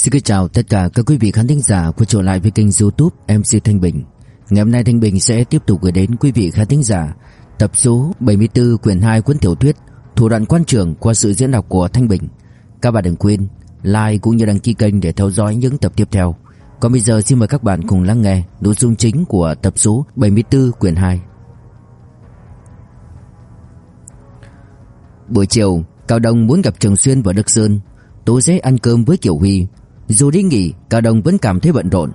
Xin kính chào tất cả các quý vị khán thính giả quay trở lại với kênh youtube MC Thanh Bình. Ngày hôm nay Thanh Bình sẽ tiếp tục gửi đến quý vị khán thính giả Tập số 74 quyển 2 cuốn tiểu thuyết Thủ đoạn quan trường qua sự diễn đọc của Thanh Bình. Các bạn đừng quên like cũng như đăng ký kênh để theo dõi những tập tiếp theo. Còn bây giờ xin mời các bạn cùng lắng nghe nội dung chính của tập số 74 quyển 2 Buổi chiều, Cao Đông muốn gặp Trường Xuyên và Đức Sơn Tối sẽ ăn cơm với Kiều Huy. Dù đi nghỉ Cao Đông vẫn cảm thấy bận rộn.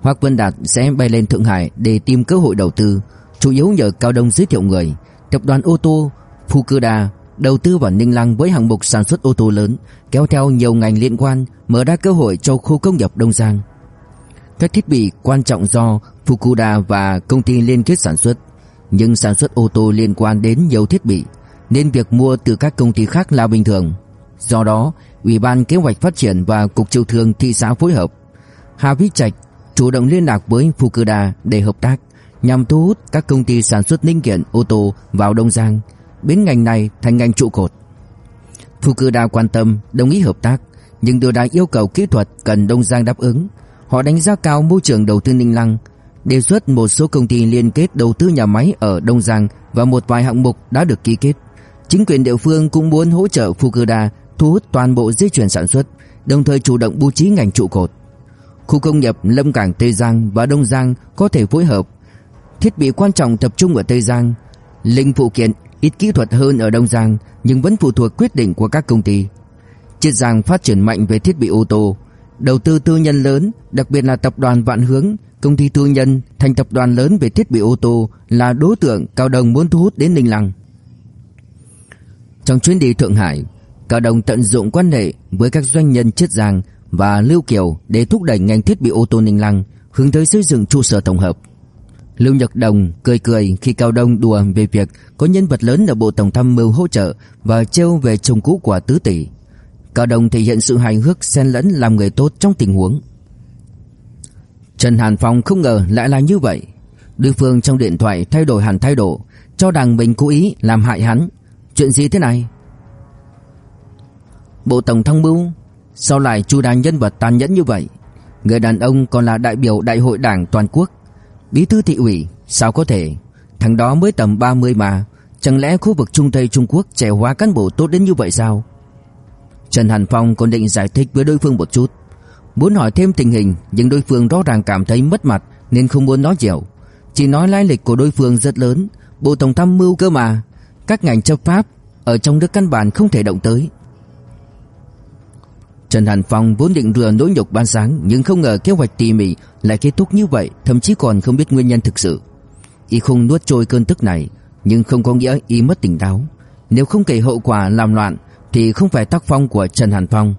Hoắc Vân Đạt sẽ bay lên Thượng Hải Để tìm cơ hội đầu tư Chủ yếu nhờ Cao Đông giới thiệu người. Tập đoàn ô tô Fukuda đầu tư vào Ninh Lăng với hạng mục sản xuất ô tô lớn Kéo theo nhiều ngành liên quan Mở ra cơ hội cho khu công nghiệp Đông Giang. Các thiết bị quan trọng do Fukuda và công ty liên kết sản xuất Nhưng sản xuất ô tô liên quan đến nhiều thiết bị Nên việc mua từ các công ty khác là bình thường. Do đó, Ủy ban Kế hoạch Phát triển và Cục Chiêu thương thị xã phối hợp. Hà Vĩ Trạch chủ động liên lạc với Fukuda để hợp tác nhằm thu hút các công ty sản xuất linh kiện ô tô vào Đông Giang, biến ngành này thành ngành trụ cột. Fukuda quan tâm, đồng ý hợp tác, nhưng đưa ra yêu cầu kỹ thuật cần Đông Giang đáp ứng. Họ đánh giá cao môi trường đầu tư Ninh Lăng, đề xuất một số công ty liên kết đầu tư nhà máy ở Đông Giang và một vài hạng mục đã được ký kết. Chính quyền địa phương cũng muốn hỗ trợ Fukuda thu hút toàn bộ dây chuyền sản xuất, đồng thời chủ động bố trí ngành trụ cột. Khu công nghiệp Lâm Cảng Tây Giang và Đông Giang có thể phối hợp. Thiết bị quan trọng tập trung ở Tây Giang, linh phụ kiện ít kỹ thuật hơn ở Đông Giang nhưng vẫn phụ thuộc quyết định của các công ty. Chiết Giang phát triển mạnh về thiết bị ô tô, đầu tư tư nhân lớn, đặc biệt là tập đoàn Vạn Hướng, công ty tư nhân thành tập đoàn lớn về thiết bị ô tô là đối tượng Cao Đồng muốn thu hút đến Ninh Lăng. Trong chuyến đi Thượng Hải, Cao Đồng tận dụng quan hệ với các doanh nhân Chiết Giang và Lưu Kiều để thúc đẩy ngành thiết bị ô tô Ninh Lăng hướng tới xây dựng trụ sở tổng hợp. Lưu Nhật Đồng cười cười khi Cao Đông đùa về việc có nhân vật lớn ở Bộ Tổng tham mưu hỗ trợ và trêu về chồng cũ của tứ tỷ. Cao Đông thể hiện sự hài hước xen lẫn làm người tốt trong tình huống. Trần Hàn Phong không ngờ lại là như vậy. Đối phương trong điện thoại thay đổi hẳn thái độ, cho rằng mình cố ý làm hại hắn. Chuyện gì thế này? Bộ Tổng tham mưu? Sao lại chu đàn nhân vật tàn nhẫn như vậy? Người đàn ông còn là đại biểu đại hội đảng toàn quốc. Bí thư thị ủy, Sao có thể? Thằng đó mới tầm 30 mà. Chẳng lẽ khu vực Trung Tây Trung Quốc trẻ hóa cán bộ tốt đến như vậy sao? Trần Hàn Phong còn định giải thích với đối phương một chút. Muốn hỏi thêm tình hình, Nhưng đối phương rõ ràng cảm thấy mất mặt, Nên không muốn nói nhiều. Chỉ nói lai lịch của đối phương rất lớn. Bộ Tổng tham mưu cơ mà. Các ngành chấp pháp Ở trong nước căn bản không thể động tới. Trần Hàn Phong vốn định rửa nỗi nhục ban sáng nhưng không ngờ kế hoạch tỉ mỉ lại kết thúc như vậy, thậm chí còn không biết nguyên nhân thực sự. Y không nuốt trôi cơn tức này, nhưng không có nghĩa y mất tỉnh táo. Nếu không kể hậu quả làm loạn thì không phải tác phong của Trần Hàn Phong.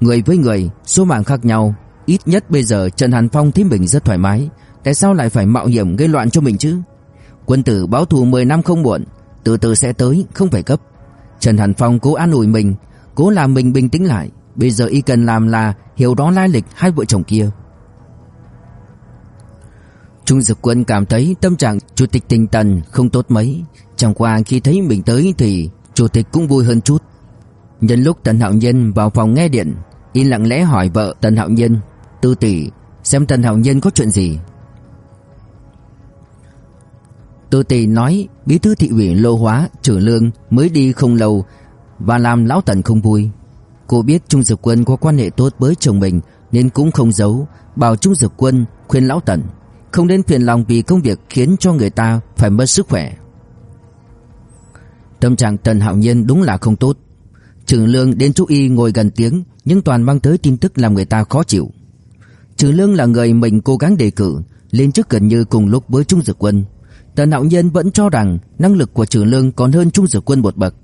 Người với người, số mạng khác nhau, ít nhất bây giờ Trần Hàn Phong thấy mình rất thoải mái, tại sao lại phải mạo hiểm gây loạn cho mình chứ? Quân tử báo thù 10 năm không muộn, từ từ sẽ tới, không phải cấp. Trần Hàn Phong cố an ủi mình, Cố làm mình bình tĩnh lại. Bây giờ y cần làm là hiểu rõ lai lịch hai vợ chồng kia. Trung Dực Quân cảm thấy tâm trạng Chủ tịch Tinh Tần không tốt mấy. Chẳng qua khi thấy mình tới thì Chủ tịch cũng vui hơn chút. Nhân lúc Tần Hạo Nhân vào phòng nghe điện, Y lặng lẽ hỏi vợ Tần Hạo Nhân Tư tỷ, xem Tần Hạo Nhân có chuyện gì? Tư tỷ nói, Bí thư thị ủy lô hóa trừ lương mới đi không lâu và làm lão Tần không vui. Cô biết Trung Dực Quân có quan hệ tốt với chồng mình nên cũng không giấu, bảo Trung Dực Quân khuyên lão Tần không nên phiền lòng vì công việc khiến cho người ta phải mất sức khỏe. Tâm trạng Tần Hạo Nhiên đúng là không tốt. Trừ Lương đến chú y ngồi gần tiếng nhưng toàn mang tới tin tức làm người ta khó chịu. Trừ Lương là người mình cố gắng đề cử, lên chức gần như cùng lúc với Trung Dực Quân. Tần Hạo Nhiên vẫn cho rằng năng lực của Trừ Lương còn hơn Trung Dực Quân một bậc.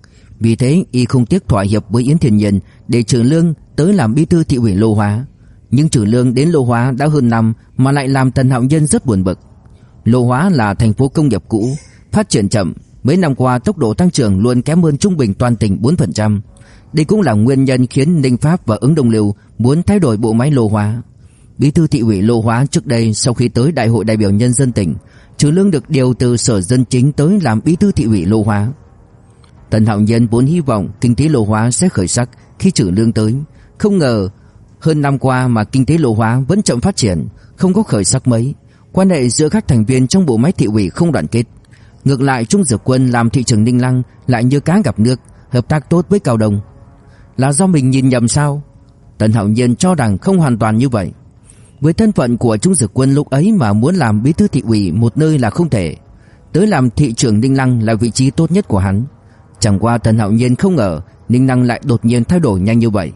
Vì thế y không tiếc thỏa hiệp với Yến thiền Nhân để trừ lương tới làm bí thư thị ủy Lô Hóa. Nhưng trừ lương đến Lô Hóa đã hơn năm mà lại làm Tần Hạo Nhân rất buồn bực. Lô Hóa là thành phố công nghiệp cũ, phát triển chậm, mấy năm qua tốc độ tăng trưởng luôn kém hơn trung bình toàn tỉnh 4%. Đây cũng là nguyên nhân khiến Ninh Pháp và ứng đồng Liêu muốn thay đổi bộ máy Lô Hóa. Bí thư thị ủy Lô Hóa trước đây sau khi tới Đại hội đại biểu nhân dân tỉnh, Trừ Lương được điều từ Sở Dân Chính tới làm bí thư thị ủy Lô Hóa. Tần Hạo Nhân vốn hy vọng kinh tế lô hóa sẽ khởi sắc khi trừ lương tới, không ngờ Hơn năm qua mà kinh tế lô hóa vẫn chậm phát triển, không có khởi sắc mấy. Quan hệ giữa các thành viên trong bộ máy thị ủy không đoàn kết. Ngược lại Trung Dược Quân làm thị trưởng Ninh Lăng lại như cá gặp nước, hợp tác tốt với Cao Đông. Là do mình nhìn nhầm sao? Tần Hạo Nhiên cho rằng không hoàn toàn như vậy. Với thân phận của Trung Dược Quân lúc ấy mà muốn làm bí thư thị ủy một nơi là không thể. Tới làm thị trưởng Ninh Lăng là vị trí tốt nhất của hắn. Chẳng qua Tần Hạo Nhiên không ngờ Ninh năng lại đột nhiên thay đổi nhanh như vậy.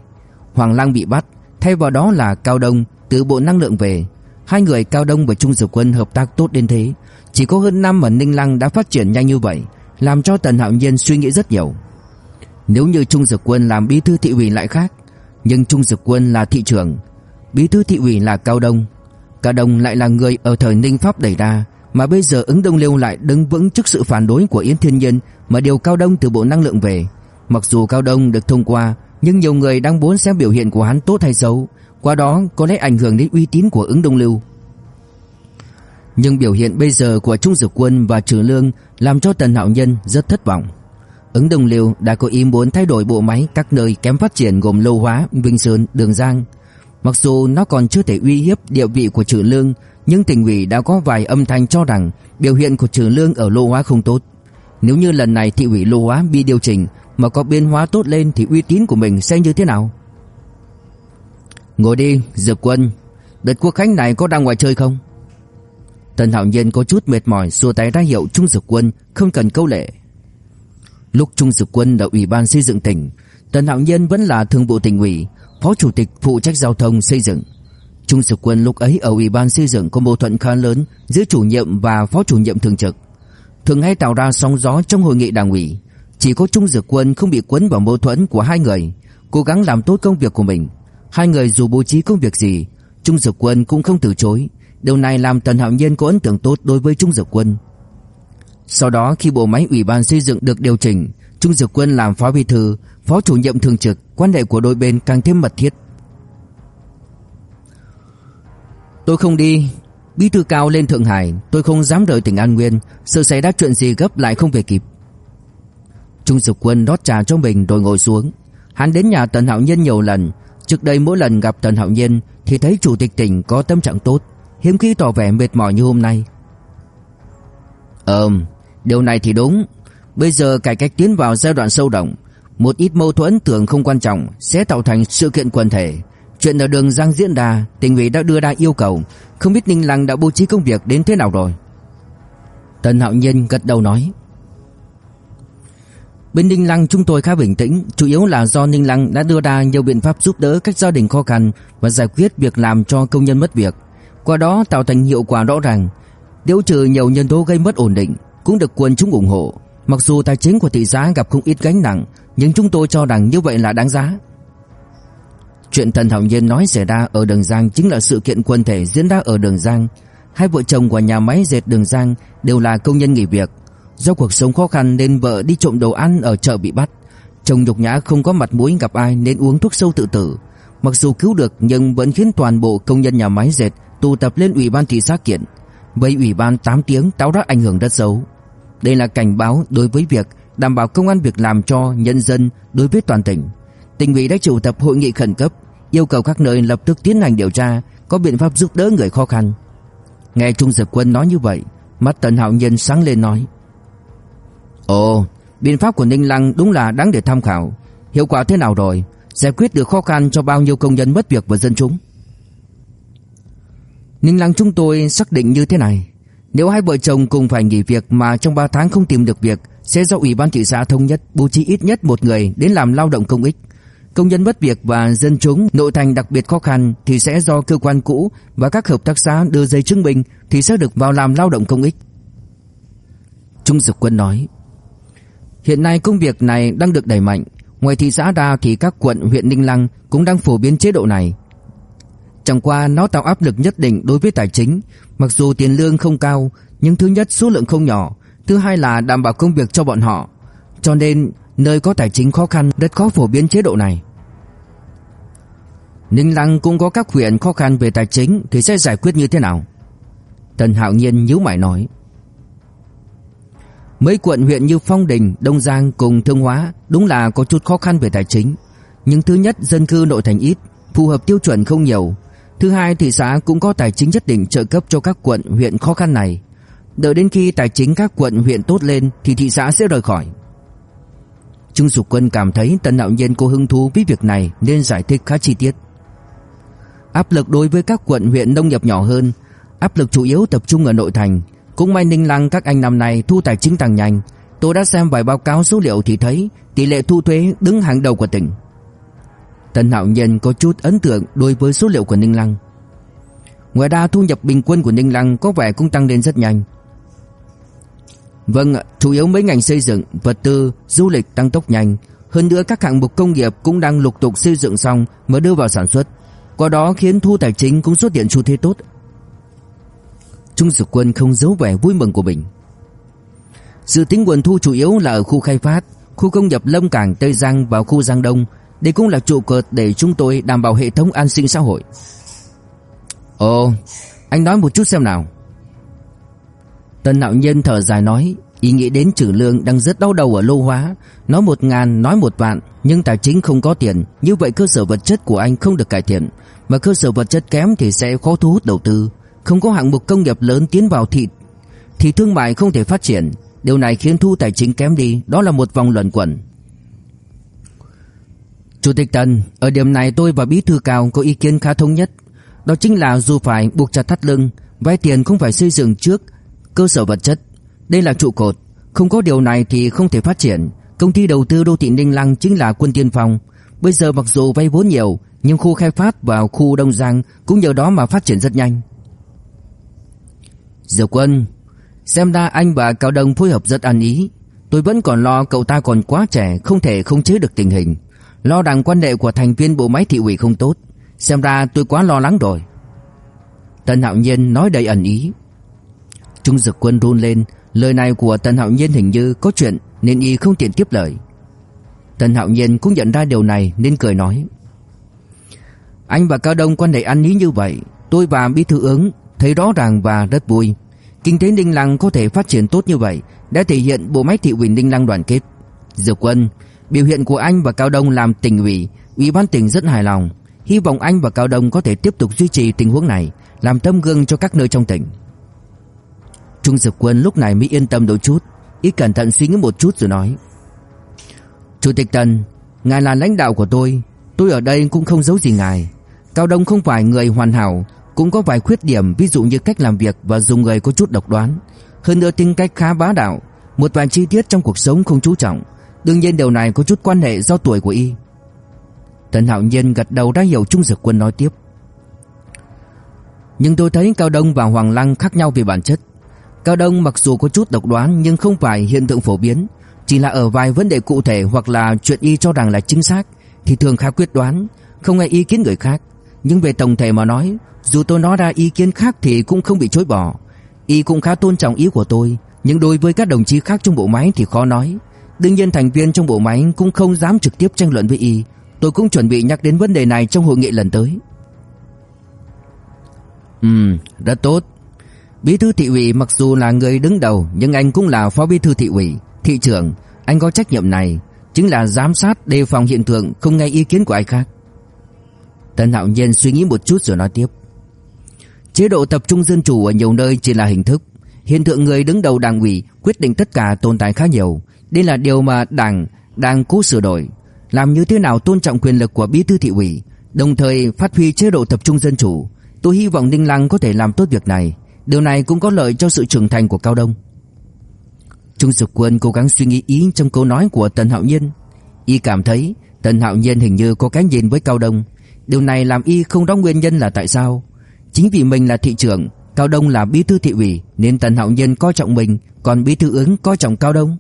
Hoàng lang bị bắt, thay vào đó là Cao Đông từ Bộ Năng lượng về. Hai người Cao Đông và Trung Dược Quân hợp tác tốt đến thế. Chỉ có hơn năm mà Ninh Lăng đã phát triển nhanh như vậy, làm cho Tần Hạo Nhiên suy nghĩ rất nhiều. Nếu như Trung Dược Quân làm bí thư thị ủy lại khác, nhưng Trung Dược Quân là thị trưởng, bí thư thị ủy là Cao Đông. Cao Đông lại là người ở thời Ninh Pháp đẩy ra, mà bây giờ ứng Đông Liêu lại đứng vững trước sự phản đối của Yến Thiên Nhân mà điều Cao Đông từ Bộ Năng lượng về. Mặc dù Cao Đông được thông qua, nhưng nhiều người đang muốn xem biểu hiện của hắn tốt hay xấu, qua đó có lẽ ảnh hưởng đến uy tín của ứng Đông Lưu. Nhưng biểu hiện bây giờ của Trung Dực Quân và Trừ Lương làm cho Tần Hạo Nhân rất thất vọng. Ứng đông lưu đã có ý muốn thay đổi bộ máy các nơi kém phát triển gồm Lô Hóa, Vinh Sơn, Đường Giang. Mặc dù nó còn chưa thể uy hiếp địa vị của Trừ Lương, nhưng tỉnh ủy đã có vài âm thanh cho rằng biểu hiện của Trừ Lương ở Lô Hóa không tốt. Nếu như lần này thị ủy Lô Hóa bị điều chỉnh mà có biến hóa tốt lên thì uy tín của mình sẽ như thế nào? Ngồi đi, Diệp Quân. Đợt quốc khánh này có đang ngoài chơi không? Tần Hạo Nhiên có chút mệt mỏi xua tay ra hiệu Trung Dực Quân không cần câu lệ. Lúc Trung Dực Quân là Ủy ban xây dựng tỉnh, Tần Hạo Nhiên vẫn là thường vụ tỉnh ủy, phó chủ tịch phụ trách giao thông xây dựng. Trung Dực Quân lúc ấy ở Ủy ban xây dựng có mâu thuẫn khá lớn giữa chủ nhiệm và phó chủ nhiệm thường trực. Thường hay tạo ra sóng gió trong hội nghị đảng ủy. Chỉ có Trung Dược Quân không bị cuốn vào mâu thuẫn của hai người, cố gắng làm tốt công việc của mình. Hai người dù bố trí công việc gì, Trung Dược Quân cũng không từ chối, Điều này làm Tần Hạo Nhiên có ấn tượng tốt đối với Trung Dược Quân. Sau đó khi bộ máy ủy ban xây dựng được điều chỉnh, Trung Dược Quân làm phó bí thư, phó chủ nhiệm thường trực, quan hệ của đôi bên càng thêm mật thiết. Tôi không đi, bí thư cao lên Thượng Hải, tôi không dám rời tỉnh An Nguyên, sợ xảy ra chuyện gì gấp lại không về kịp. Trung Dược Quân rót trà cho mình rồi ngồi xuống. Hắn đến nhà Tần Hạo Nhiên nhiều lần, trước đây mỗi lần gặp Tần Hạo Nhiên thì thấy chủ tịch tỉnh có tâm trạng tốt, hiếm khi tỏ vẻ mệt mỏi như hôm nay. Ừm, điều này thì đúng. Bây giờ cải cách tiến vào giai đoạn sâu rộng, một ít mâu thuẫn tưởng không quan trọng sẽ tạo thành sự kiện quần thể. Chuyện ở đường Giang diễn Đà, tỉnh ủy đã đưa ra yêu cầu, không biết Ninh Lăng đã bố trí công việc đến thế nào rồi. Tần Hạo Nhiên gật đầu nói. Bên Ninh Lăng chúng tôi khá bình tĩnh, chủ yếu là do Ninh Lăng đã đưa ra nhiều biện pháp giúp đỡ các gia đình khó khăn và giải quyết việc làm cho công nhân mất việc qua đó tạo thành hiệu quả rõ ràng. Điều trừ nhiều nhân tố gây mất ổn định cũng được quân chúng ủng hộ. Mặc dù tài chính của thị xã gặp không ít gánh nặng, nhưng chúng tôi cho rằng như vậy là đáng giá. Chuyện Tần Thảo Nhiên nói xảy ra ở Đường Giang chính là sự kiện quân thể diễn ra ở Đường Giang. Hai vợ chồng của nhà máy dệt Đường Giang đều là công nhân nghỉ việc. Do cuộc sống khó khăn nên vợ đi trộm đồ ăn ở chợ bị bắt. Chồng nhục nhã không có mặt mũi gặp ai nên uống thuốc sâu tự tử. Mặc dù cứu được nhưng vẫn khiến toàn bộ công nhân nhà máy dệt tụ tập lên ủy ban thị xã kiện. Với ủy ban 8 tiếng táo ra ảnh hưởng rất xấu. Đây là cảnh báo đối với việc đảm bảo công an việc làm cho nhân dân đối với toàn tỉnh. Tỉnh ủy đã triệu tập hội nghị khẩn cấp, yêu cầu các nơi lập tức tiến hành điều tra, có biện pháp giúp đỡ người khó khăn. Nghe Trung Dực Quân nói như vậy, mắt Tần Hạo Nhân sáng lên nói: "Ồ, biện pháp của Ninh Lăng đúng là đáng để tham khảo. Hiệu quả thế nào rồi? Giải quyết được khó khăn cho bao nhiêu công nhân mất việc và dân chúng?" Ninh Lăng chúng tôi xác định như thế này Nếu hai vợ chồng cùng phải nghỉ việc Mà trong 3 tháng không tìm được việc Sẽ do Ủy ban thị xã thống nhất Bố trí ít nhất một người đến làm lao động công ích Công nhân mất việc và dân chúng Nội thành đặc biệt khó khăn Thì sẽ do cơ quan cũ Và các hợp tác xã đưa giấy chứng minh Thì sẽ được vào làm lao động công ích. Trung Dực Quân nói Hiện nay công việc này đang được đẩy mạnh. Ngoài thị xã ra thì các quận huyện Ninh Lăng Cũng đang phổ biến chế độ này. Chẳng qua nó tạo áp lực nhất định đối với tài chính, mặc dù tiền lương không cao, nhưng thứ nhất số lượng không nhỏ, thứ hai là đảm bảo công việc cho bọn họ. Cho nên, nơi có tài chính khó khăn rất khó phổ biến chế độ này. Ninh Lăng cũng có các huyện khó khăn về tài chính thì sẽ giải quyết như thế nào? Tần Hạo Nhiên nhíu mày nói. Mấy quận huyện như Phong Đình, Đông Giang cùng Thương Hóa đúng là có chút khó khăn về tài chính. Nhưng thứ nhất dân cư nội thành ít, phù hợp tiêu chuẩn không nhiều. Thứ hai thị xã cũng có tài chính nhất định trợ cấp cho các quận huyện khó khăn này. Đợi đến khi tài chính các quận huyện tốt lên thì thị xã sẽ rời khỏi. Trung Dục Quân cảm thấy Tần Hạo Nhiên có hứng thú với việc này nên giải thích khá chi tiết. Áp lực đối với các quận huyện nông nghiệp nhỏ hơn, áp lực chủ yếu tập trung ở nội thành. Cũng may Ninh Lăng các anh năm nay thu tài chính tăng nhanh. Tôi đã xem vài báo cáo số liệu thì thấy tỷ lệ thu thuế đứng hàng đầu của tỉnh. Tần Hạo Nhiên có chút ấn tượng đối với số liệu của Ninh Lăng. Ngoài ra thu nhập bình quân của Ninh Lăng có vẻ cũng tăng lên rất nhanh. Vâng, chủ yếu mấy ngành xây dựng, vật tư, du lịch tăng tốc nhanh. Hơn nữa các hạng mục công nghiệp cũng đang lục tục xây dựng xong mới đưa vào sản xuất. Qua đó khiến thu tài chính cũng xuất hiện xu thế tốt. Trung Dực Quân không giấu vẻ vui mừng của mình. Dự tính nguồn thu chủ yếu là ở khu khai phát, khu công nghiệp Lâm Cảng Tây Giang và khu Giang Đông. Đây cũng là trụ cột để chúng tôi đảm bảo hệ thống an sinh xã hội. Ồ, anh nói một chút xem nào. Tần Nạo Nhân thở dài nói, ý nghĩ đến trừ lương đang rất đau đầu ở lô hóa, nói một ngàn, nói một vạn, nhưng tài chính không có tiền, như vậy cơ sở vật chất của anh không được cải thiện, mà cơ sở vật chất kém thì sẽ khó thu hút đầu tư, không có hạng mục công nghiệp lớn tiến vào thị thì thương mại không thể phát triển, điều này khiến thu tài chính kém đi, đó là một vòng luẩn quẩn. Chủ tịch Tần, ở điểm này tôi và bí thư cao có ý kiến khá thống nhất, đó chính là dù phải buộc chặt thắt lưng, vay tiền không phải xây dựng trước cơ sở vật chất, đây là trụ cột, không có điều này thì không thể phát triển. Công ty đầu tư đô thị Ninh Lăng chính là quân tiên phong, bây giờ mặc dù vay vốn nhiều, nhưng khu khai phát và khu Đông Giang cũng nhờ đó mà phát triển rất nhanh. Diệu Quân, xem ra anh và Cao Đông phối hợp rất ăn ý, tôi vẫn còn lo cậu ta còn quá trẻ, không thể không chế được tình hình, lo rằng quan hệ của thành viên bộ máy thị ủy không tốt, xem ra tôi quá lo lắng rồi. Tân Hạo Nhiên nói đầy ẩn ý. Trung Dực Quân run lên, lời này của tần Hạo Nhiên hình như có chuyện nên y không tiện tiếp lời. tần Hạo Nhiên cũng nhận ra điều này nên cười nói: "Anh và Cao Đông quan hệ ăn ý như vậy, tôi và Bí thư ứng thấy rõ ràng và rất vui. Kinh tế Ninh Lăng có thể phát triển tốt như vậy đã thể hiện bộ máy thị ủy Ninh Lăng đoàn kết. Dược Quân, biểu hiện của anh và Cao Đông làm tỉnh ủy, ủy ban tỉnh rất hài lòng. Hy vọng anh và Cao Đông có thể tiếp tục duy trì tình huống này, làm tấm gương cho các nơi trong tỉnh." Trung Dực Quân lúc này mới yên tâm đôi chút, ý cẩn thận suy nghĩ một chút rồi nói: "Chủ tịch Tần, ngài là lãnh đạo của tôi, tôi ở đây cũng không giấu gì ngài. Cao Đông không phải người hoàn hảo, cũng có vài khuyết điểm ví dụ như cách làm việc và dùng người có chút độc đoán, hơn nữa tính cách khá bá đạo, một vài chi tiết trong cuộc sống không chú trọng, đương nhiên điều này có chút quan hệ do tuổi của y." Tần Hạo Nhiên gật đầu đã hiểu Trung Dực Quân nói tiếp. Nhưng tôi thấy Cao Đông và Hoàng Lăng khác nhau về bản chất. Cao Đông mặc dù có chút độc đoán nhưng không phải hiện tượng phổ biến, chỉ là ở vài vấn đề cụ thể hoặc là chuyện y cho rằng là chính xác thì thường khá quyết đoán, không nghe ý kiến người khác. Nhưng về tổng thể mà nói, dù tôi nói ra ý kiến khác thì cũng không bị chối bỏ. Y cũng khá tôn trọng ý của tôi, nhưng đối với các đồng chí khác trong bộ máy thì khó nói. Đương nhiên thành viên trong bộ máy cũng không dám trực tiếp tranh luận với y. Tôi cũng chuẩn bị nhắc đến vấn đề này trong hội nghị lần tới. Ừm, rất tốt. Bí thư thị ủy mặc dù là người đứng đầu nhưng anh cũng là phó bí thư thị ủy, thị trưởng, anh có trách nhiệm này, chính là giám sát đề phòng hiện tượng không nghe ý kiến của ai khác. Tần Hạo Nhiên suy nghĩ một chút rồi nói tiếp. Chế độ tập trung dân chủ ở nhiều nơi chỉ là hình thức, hiện tượng người đứng đầu đảng ủy quyết định tất cả tồn tại khá nhiều, đây là điều mà đảng đang cố sửa đổi, làm như thế nào tôn trọng quyền lực của bí thư thị ủy, đồng thời phát huy chế độ tập trung dân chủ. Tôi hy vọng Ninh Lăng có thể làm tốt việc này. Điều này cũng có lợi cho sự trưởng thành của Cao Đông. Trung Dực Quân cố gắng suy nghĩ ý trong câu nói của Tần Hạo Nhiên. Y cảm thấy Tần Hạo Nhiên hình như có cái nhìn với Cao Đông. Điều này làm Y không rõ nguyên nhân là tại sao. Chính vì mình là thị trưởng, Cao Đông là bí thư thị ủy nên Tần Hạo Nhiên coi trọng mình, còn bí thư ứng coi trọng Cao Đông.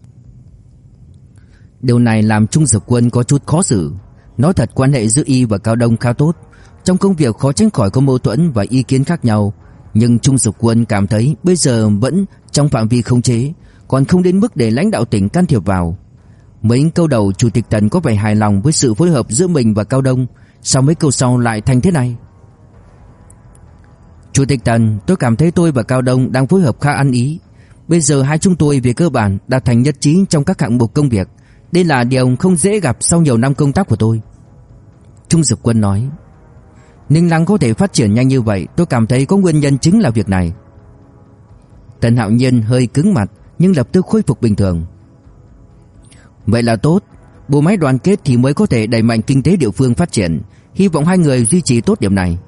Điều này làm Trung Dực Quân có chút khó xử. Nói thật quan hệ giữa Y và Cao Đông khá tốt. Trong công việc khó tránh khỏi có mâu thuẫn và ý kiến khác nhau, nhưng Trung Dục Quân cảm thấy bây giờ vẫn trong phạm vi không chế, còn không đến mức để lãnh đạo tỉnh can thiệp vào. Mấy câu đầu Chủ tịch Tần có vẻ hài lòng với sự phối hợp giữa mình và Cao Đông, sao mấy câu sau lại thành thế này? Chủ tịch Tần, tôi cảm thấy tôi và Cao Đông đang phối hợp khá ăn ý. Bây giờ hai chúng tôi về cơ bản đạt thành nhất trí trong các hạng mục công việc. Đây là điều không dễ gặp sau nhiều năm công tác của tôi. Trung Dực Quân nói. Ninh Lăng có thể phát triển nhanh như vậy, Tôi cảm thấy có nguyên nhân chính là việc này. Tần Hạo Nhiên hơi cứng mặt, Nhưng lập tức khôi phục bình thường. Vậy là tốt, Bộ máy đoàn kết thì mới có thể đẩy mạnh kinh tế địa phương phát triển, Hy vọng hai người duy trì tốt điểm này.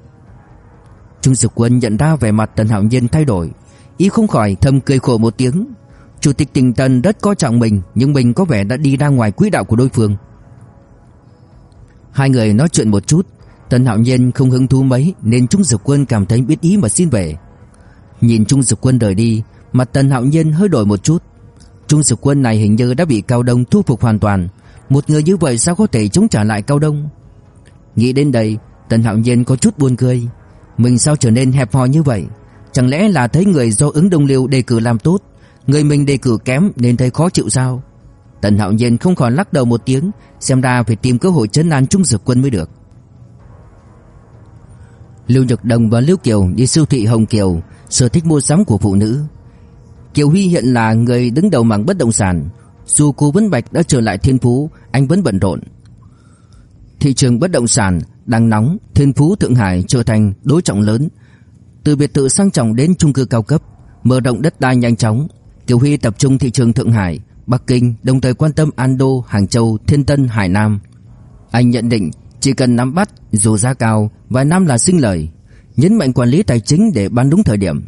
Trung Dực Quân nhận ra vẻ mặt Tần Hạo Nhiên thay đổi Ý không khỏi thầm cười khổ một tiếng. Chủ tịch tỉnh Tần rất coi trọng mình, Nhưng mình có vẻ đã đi ra ngoài quỹ đạo của đối phương. Hai người nói chuyện một chút Tần Hạo Nhiên không hứng thú mấy, Nên Trung Dực Quân cảm thấy biết ý mà xin về. Nhìn Trung Dực Quân rời đi, Mặt Tần Hạo Nhiên hơi đổi một chút. Trung Dực Quân này hình như đã bị Cao Đông thu phục hoàn toàn. Một người như vậy sao có thể chống trả lại Cao Đông? Nghĩ đến đây, Tần Hạo Nhiên có chút buồn cười. Mình sao trở nên hẹp hòi như vậy? Chẳng lẽ là thấy người do ứng đồng liêu đề cử làm tốt, Người mình đề cử kém nên thấy khó chịu sao? Tần Hạo Nhiên không còn lắc đầu một tiếng, Xem ra phải tìm cơ hội chấn an Trung Dực Quân mới được. Lưu Nhật Đồng và Lưu Kiều đi siêu thị Hồng Kiều Sở thích mua sắm của phụ nữ. Kiều Huy hiện là người đứng đầu mảng bất động sản. Dù cô Vân Bạch đã trở lại Thiên Phú Anh vẫn bận rộn. Thị trường bất động sản đang nóng Thiên Phú Thượng Hải trở thành đối trọng lớn. Từ biệt thự sang trọng đến chung cư cao cấp Mở rộng đất đai nhanh chóng. Kiều Huy tập trung thị trường Thượng Hải Bắc Kinh đồng thời quan tâm Ando, Hàng Châu, Thiên Tân, Hải Nam. Anh nhận định chỉ cần nắm bắt dù giá cao, vài năm là sinh lời, Nhấn mạnh quản lý tài chính để bán đúng thời điểm.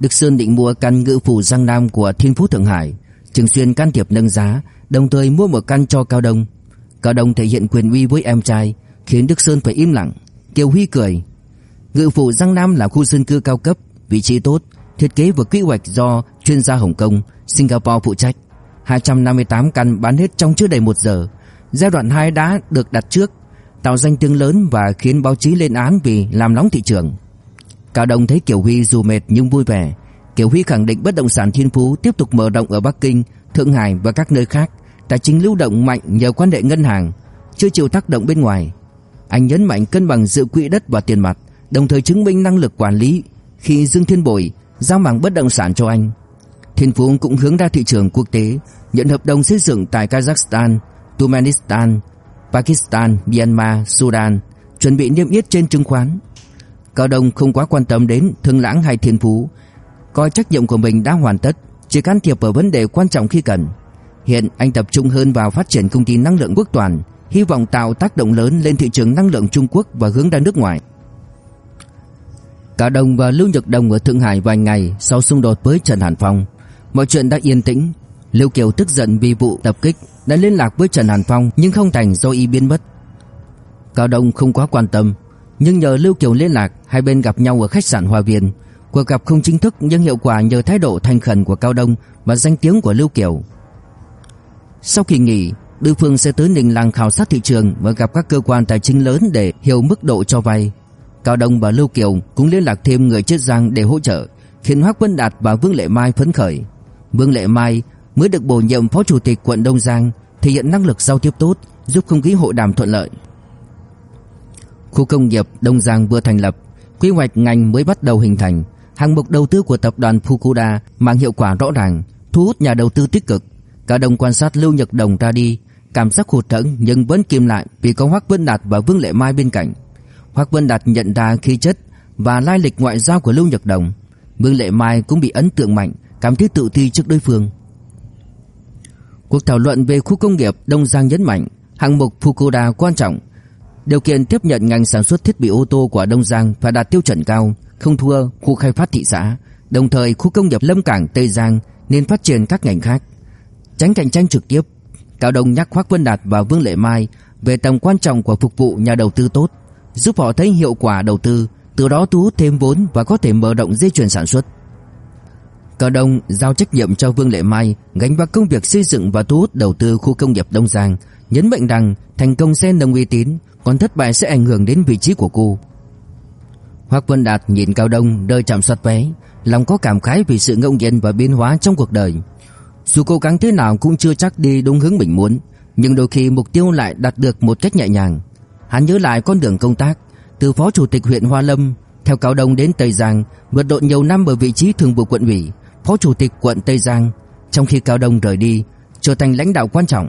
Đức Sơn định mua căn ngự phủ Giang Nam của Thiên Phú Thượng Hải, Thường xuyên can thiệp nâng giá, Đồng thời mua một căn cho Cao Đông. Cao Đông thể hiện quyền uy với em trai, Khiến Đức Sơn phải im lặng Kiều Huy cười. Ngự phủ Giang Nam là khu dân cư cao cấp, Vị trí tốt, Thiết kế và quy hoạch do chuyên gia Hồng Kông, Singapore phụ trách. 258 căn bán hết trong chưa đầy 1 giờ. Giai đoạn 2 đã được đặt trước tạo danh tiếng lớn và khiến báo chí lên án vì làm nóng thị trường. Cao Đông thấy Kiều Huy dù mệt nhưng vui vẻ. Kiều Huy khẳng định bất động sản Thiên Phú tiếp tục mở rộng ở Bắc Kinh, Thượng Hải và các nơi khác. Tài chính lưu động mạnh nhờ quan hệ ngân hàng, chưa chịu tác động bên ngoài. Anh nhấn mạnh cân bằng giữa quỹ đất và tiền mặt, đồng thời chứng minh năng lực quản lý khi Dương Thiên Bội giao mảng bất động sản cho anh. Thiên Phú cũng hướng ra thị trường quốc tế, nhận hợp đồng xây dựng tại Kazakhstan, Turkmenistan, Pakistan, Myanmar, Sudan chuẩn bị niêm yết trên chứng khoán. Cao Đông không quá quan tâm đến Thương Lãng hay Thiên Phú, coi trách nhiệm của mình đã hoàn tất, chỉ can thiệp vào vấn đề quan trọng khi cần. Hiện anh tập trung hơn vào phát triển công ty năng lượng quốc toàn, hy vọng tạo tác động lớn lên thị trường năng lượng Trung Quốc và hướng ra nước ngoài. Cao Đông và Lưu Nhật Đồng ở Thượng Hải vài ngày sau xung đột với Trần Hàn Phong, mọi chuyện đã yên tĩnh, Lưu Kiều tức giận vì vụ tập kích đã liên lạc với Trần Hàn Phong nhưng không thành do y biến mất. Cao Đông không quá quan tâm, nhưng nhờ Lưu Kiều liên lạc, hai bên gặp nhau ở khách sạn Hoa Viên. Cuộc gặp không chính thức nhưng hiệu quả nhờ thái độ thành khẩn của Cao Đông và danh tiếng của Lưu Kiều. Sau kỳ nghỉ, đối phương sẽ tới Ninh Lăng khảo sát thị trường và gặp các cơ quan tài chính lớn để hiểu mức độ cho vay. Cao Đông và Lưu Kiều cũng liên lạc thêm người chết Giang để hỗ trợ, khiến Hoắc Vân Đạt và Vương Lệ Mai phấn khởi. Vương Lệ Mai mới được bổ nhiệm phó chủ tịch quận Đông Giang, thể hiện năng lực giao tiếp tốt, giúp không khí hội đàm thuận lợi. Khu công nghiệp Đông Giang vừa thành lập, quy hoạch ngành mới bắt đầu hình thành, hạng mục đầu tư của tập đoàn Fukuda mang hiệu quả rõ ràng, thu hút nhà đầu tư tích cực. Cả đồng quan sát Lưu Nhật Đồng ra đi, cảm giác hụt hẫng nhưng vẫn kìm lại vì có Hoắc Vân Đạt và Vương Lệ Mai bên cạnh. Hoắc Vân Đạt nhận ra khí chất và lai lịch ngoại giao của Lưu Nhật Đồng, Vương Lệ Mai cũng bị ấn tượng mạnh, cảm thấy tự ti trước đối phương. Cuộc thảo luận về khu công nghiệp Đông Giang nhấn mạnh hạng mục Fukuda quan trọng. Điều kiện tiếp nhận ngành sản xuất thiết bị ô tô của Đông Giang phải đạt tiêu chuẩn cao, không thua khu khai phát thị xã. Đồng thời khu công nghiệp Lâm Cảng Tây Giang nên phát triển các ngành khác, tránh cạnh tranh trực tiếp. Cao Đông nhắc Hoắc Vân Đạt và Vương Lệ Mai về tầm quan trọng của phục vụ nhà đầu tư tốt, giúp họ thấy hiệu quả đầu tư, từ đó thu hút thêm vốn và có thể mở rộng dây chuyền sản xuất. Cao Đông giao trách nhiệm cho Vương Lệ Mai gánh vác công việc xây dựng và thu hút đầu tư khu công nghiệp Đông Giang, nhấn mạnh rằng thành công sẽ nâng uy tín, còn thất bại sẽ ảnh hưởng đến vị trí của cô. Hoắc Vân Đạt nhìn Cao Đông đợi chạm soát vé, lòng có cảm khái vì sự ngẫu nhiên và biến hóa trong cuộc đời. Dù cố gắng thế nào cũng chưa chắc đi đúng hướng mình muốn, nhưng đôi khi mục tiêu lại đạt được một cách nhẹ nhàng. Hắn nhớ lại con đường công tác, từ phó chủ tịch huyện Hoa Lâm theo Cao Đông đến Tây Giang, vượt độ nhiều năm ở vị trí thường vụ quận ủy, Phó Chủ tịch quận Tây Giang, trong khi Cao Đông rời đi, trở thành lãnh đạo quan trọng.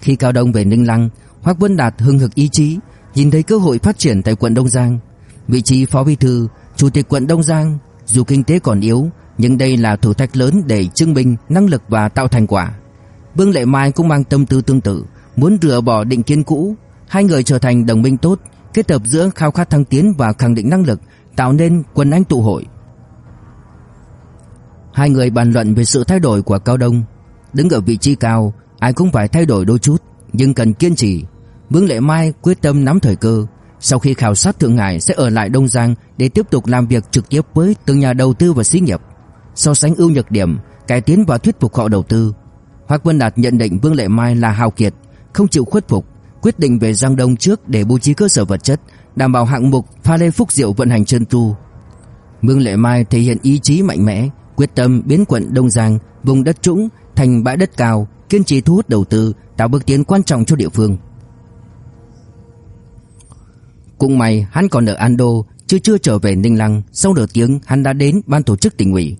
Khi Cao Đông về Ninh Lăng, Hoắc Vân Đạt hưng hực ý chí, nhìn thấy cơ hội phát triển tại quận Đông Giang. Vị trí phó bí thư, chủ tịch quận Đông Giang, dù kinh tế còn yếu, nhưng đây là thử thách lớn để chứng minh năng lực và tạo thành quả. Vương Lệ Mai cũng mang tâm tư tương tự, muốn rửa bỏ định kiến cũ, hai người trở thành đồng minh tốt, kết hợp giữa khao khát thăng tiến và khẳng định năng lực, tạo nên quân anh tụ hội. Hai người bàn luận về sự thay đổi của Cao Đông, đứng ở vị trí cao, ai cũng phải thay đổi đôi chút, nhưng cần kiên trì. Vương Lệ Mai quyết tâm nắm thời cơ, sau khi khảo sát Thượng Hải sẽ ở lại Đông Giang để tiếp tục làm việc trực tiếp với từng nhà đầu tư và xí nghiệp, so sánh ưu nhược điểm, cải tiến và thuyết phục họ đầu tư. Hoắc Vân Đạt nhận định Vương Lệ Mai là hào kiệt, không chịu khuất phục, quyết định về Giang Đông trước để bố trí cơ sở vật chất, đảm bảo hạng mục pha lê phúc diệu vận hành chân tu. Vương Lệ Mai thể hiện ý chí mạnh mẽ, quyết tâm biến quận Đông Giang, vùng đất trũng thành bãi đất cao, kiên trì thu hút đầu tư, tạo bước tiến quan trọng cho địa phương. Cũng may hắn còn ở Ando, chưa chưa trở về Ninh Lăng, sau nửa tiếng hắn đã đến ban tổ chức tỉnh ủy.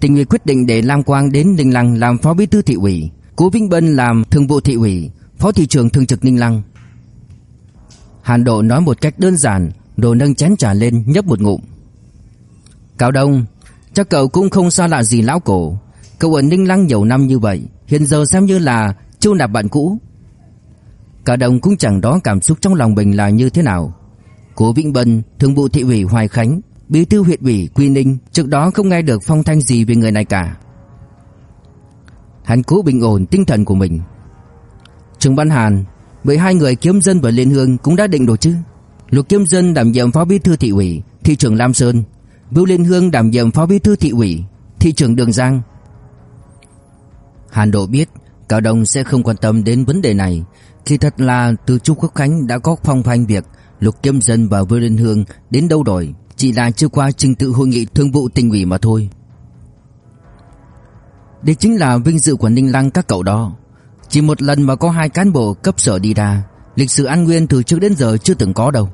Tỉnh ủy quyết định để Lam Quang đến Ninh Lăng làm phó bí thư thị ủy, Cố Vĩnh Bân làm thường vụ thị ủy, phó thị trưởng thường trực Ninh Lăng. Hàn Độ nói một cách đơn giản, đồ nâng chén trà lên nhấp một ngụm. Cao Đông, chắc cậu cũng không xa lạ gì lão cổ. Cậu ở Ninh Lăng nhiều năm như vậy, hiện giờ xem như là chu nạp bạn cũ. Cao Đông cũng chẳng đó cảm xúc trong lòng mình là như thế nào. Cố Vĩnh Bân, thường vụ thị ủy Hoài Khánh, bí thư huyện ủy Quy Ninh, trước đó không nghe được phong thanh gì về người này cả. Hắn cố bình ổn tinh thần của mình. Trương Văn Hàn, với hai người kiếm dân và Liên Hương cũng đã định rồi chứ. Lục Kiếm Dân đảm nhiệm phó bí thư thị ủy, thị trưởng Lam Sơn, Vưu Liên Hương đảm nhiệm phó bí thư thị ủy, thị trưởng Đường Giang. Hàn Độ biết Cao Đông sẽ không quan tâm đến vấn đề này, khi thật là từ Trung Quốc Khánh đã có phong phanh việc Lục kiêm Dân và Vưu Liên Hương đến đâu rồi, chỉ là chưa qua trình tự hội nghị thương vụ tỉnh ủy mà thôi. Đây chính là vinh dự của Ninh Lăng các cậu đó. Chỉ một lần mà có hai cán bộ cấp sở đi ra, lịch sử An Nguyên từ trước đến giờ chưa từng có đâu.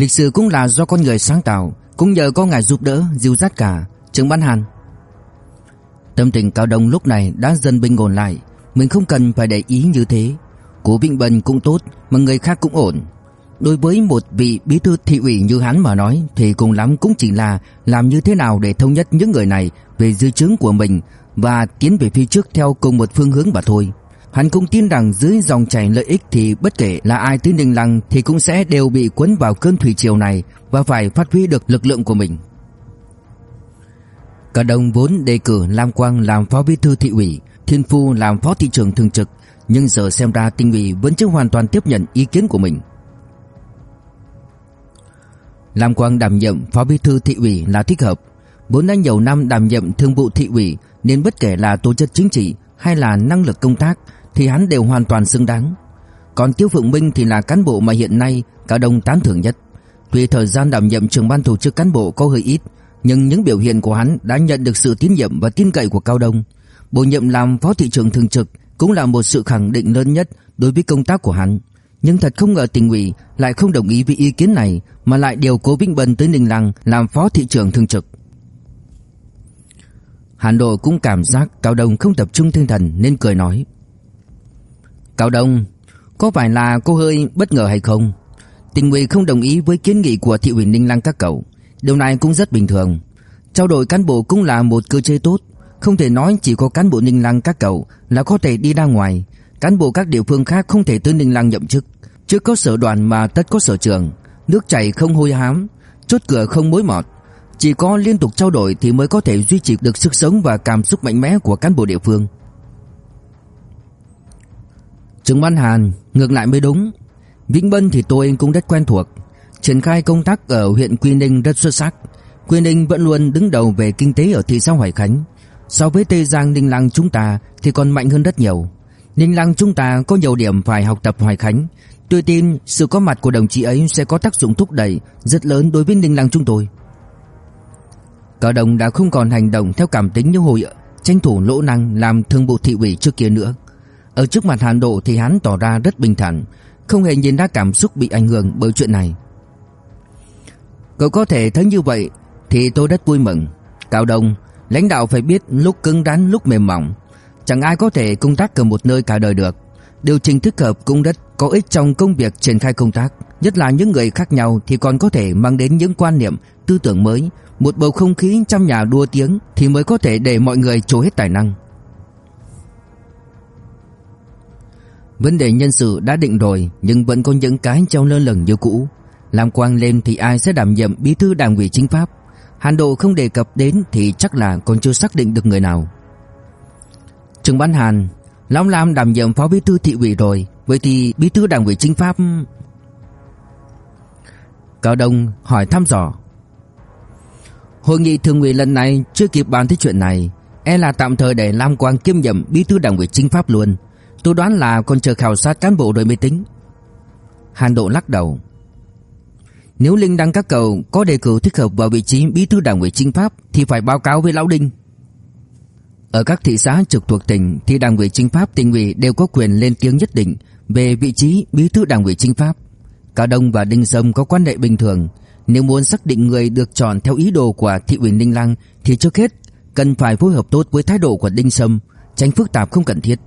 Lịch sử cũng là do con người sáng tạo, cũng nhờ có ngài giúp đỡ, dìu dắt cả, Trường Ban Hàn. Tâm tình Cao Đông lúc này đã dần bình ổn lại, mình không cần phải để ý như thế. Cố Vĩnh Bân cũng tốt, mà người khác cũng ổn. Đối với một vị bí thư thị ủy như hắn mà nói thì cùng lắm cũng chỉ là làm như thế nào để thống nhất những người này về dư chứng của mình và tiến về phía trước theo cùng một phương hướng mà thôi. Hắn cũng tin rằng dưới dòng chảy lợi ích thì bất kể là ai tới Ninh Lăng thì cũng sẽ đều bị cuốn vào cơn thủy triều này và phải phát huy được lực lượng của mình. Cả đồng vốn đề cử Lam Quang làm phó bí thư thị ủy, Thiên Phu làm phó thị trưởng thường trực, nhưng giờ xem ra tinh ủy vẫn chưa hoàn toàn tiếp nhận ý kiến của mình. Lam Quang đảm nhiệm phó bí thư thị ủy là thích hợp, vốn đã nhiều năm đảm nhiệm thương vụ thị ủy nên bất kể là tổ chức chính trị hay là năng lực công tác thì hắn đều hoàn toàn xứng đáng. Còn Tiêu Phượng Minh thì là cán bộ mà hiện nay cả đồng tán thưởng nhất. Tuy thời gian đảm nhiệm trưởng ban tổ chức cán bộ có hơi ít, nhưng những biểu hiện của hắn đã nhận được sự tín nhiệm và tin cậy của Cao Đông. Bổ nhiệm làm phó thị trưởng thường trực cũng là một sự khẳng định lớn nhất đối với công tác của hắn. Nhưng thật không ngờ tỉnh ủy lại không đồng ý với ý kiến này mà lại điều Cố Vĩnh Bân tới Ninh Lăng làm phó thị trưởng thường trực. Hàn Độ cũng cảm giác Cao Đông không tập trung tinh thần nên cười nói. Cao Đông, có phải là cô hơi bất ngờ hay không? Tỉnh ủy không đồng ý với kiến nghị của thị ủy Ninh Lăng các cậu. Điều này cũng rất bình thường. Trao đổi cán bộ cũng là một cơ chế tốt. Không thể nói chỉ có cán bộ Ninh Lăng các cậu là có thể đi ra ngoài. Cán bộ các địa phương khác không thể tới Ninh Lăng nhậm chức. Trước có sở đoàn mà tất có sở trường. Nước chảy không hôi hám, chốt cửa không mối mọt. Chỉ có liên tục trao đổi thì mới có thể duy trì được sức sống và cảm xúc mạnh mẽ của cán bộ địa phương. Trương Văn Hàn ngược lại mới đúng. Vĩnh Bân thì tôi cũng rất quen thuộc. Triển khai công tác ở huyện Quy Ninh rất xuất sắc. Quy Ninh vẫn luôn đứng đầu về kinh tế ở thị xã Hoài Khánh. So với Tây Giang, Ninh Lăng chúng ta thì còn mạnh hơn rất nhiều. Ninh Lăng chúng ta có nhiều điểm phải học tập Hoài Khánh. Tôi tin sự có mặt của đồng chí ấy sẽ có tác dụng thúc đẩy rất lớn đối với Ninh Lăng chúng tôi. Cao Đồng đã không còn hành động theo cảm tính như hồi tranh thủ lỗ năng làm thương bộ thị ủy trước kia nữa. Ở trước mặt Hàn Độ thì hắn tỏ ra rất bình thản, không hề nhìn ra cảm xúc bị ảnh hưởng bởi chuyện này. Cậu có thể thấy như vậy thì tôi rất vui mừng. Cao Đông, lãnh đạo phải biết lúc cứng rắn lúc mềm mỏng. Chẳng ai có thể công tác ở một nơi cả đời được. Điều chỉnh thích hợp cũng rất có ích trong công việc triển khai công tác Nhất là những người khác nhau thì còn có thể mang đến những quan niệm, tư tưởng mới Một bầu không khí trong nhà đua tiếng thì mới có thể để mọi người trổ hết tài năng Vấn đề nhân sự đã định rồi, nhưng vẫn có những cái treo lơ lửng như cũ. Làm quang lên thì ai sẽ đảm nhiệm bí thư đảng ủy chính pháp? Hàn Độ không đề cập đến thì chắc là còn chưa xác định được người nào. Trừng Bán Hàn, Lão Lam đảm nhiệm phó bí thư thị ủy rồi, Vậy thì bí thư đảng ủy chính pháp? Cao Đông hỏi thăm dò. Hội nghị thường ủy lần này chưa kịp bàn tới chuyện này E là tạm thời để Lam Quang kiêm nhiệm bí thư đảng ủy chính pháp luôn. Tôi đoán là còn chờ khảo sát cán bộ rồi mới tính Hàn Độ lắc đầu nếu Linh Đăng các cậu có đề cử thích hợp vào vị trí bí thư đảng ủy chính pháp thì phải báo cáo với lão Đinh. Ở các thị xã trực thuộc tỉnh thì đảng ủy chính pháp tỉnh ủy đều có quyền lên tiếng nhất định về vị trí bí thư đảng ủy chính pháp. Cả Đông và Đinh Sâm có quan hệ bình thường, nếu muốn xác định người được chọn theo ý đồ của thị ủy Ninh Lăng thì trước hết cần phải phối hợp tốt với thái độ của Đinh Sâm, tránh phức tạp không cần thiết.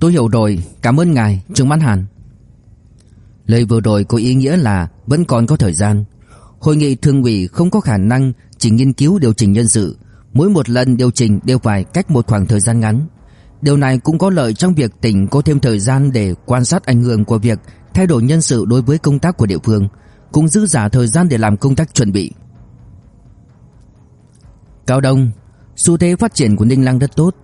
Tôi hiểu rồi, cảm ơn ngài, Trương Mãn Hàn. Lời vừa rồi có ý nghĩa là vẫn còn có thời gian. Hội nghị thường ủy không có khả năng chỉ nghiên cứu điều chỉnh nhân sự, mỗi một lần điều chỉnh đều phải cách một khoảng thời gian ngắn. Điều này cũng có lợi trong việc tỉnh có thêm thời gian để quan sát ảnh hưởng của việc thay đổi nhân sự đối với công tác của địa phương, cũng giữ giả thời gian để làm công tác chuẩn bị. Cao Đông, xu thế phát triển của Ninh Lăng rất tốt.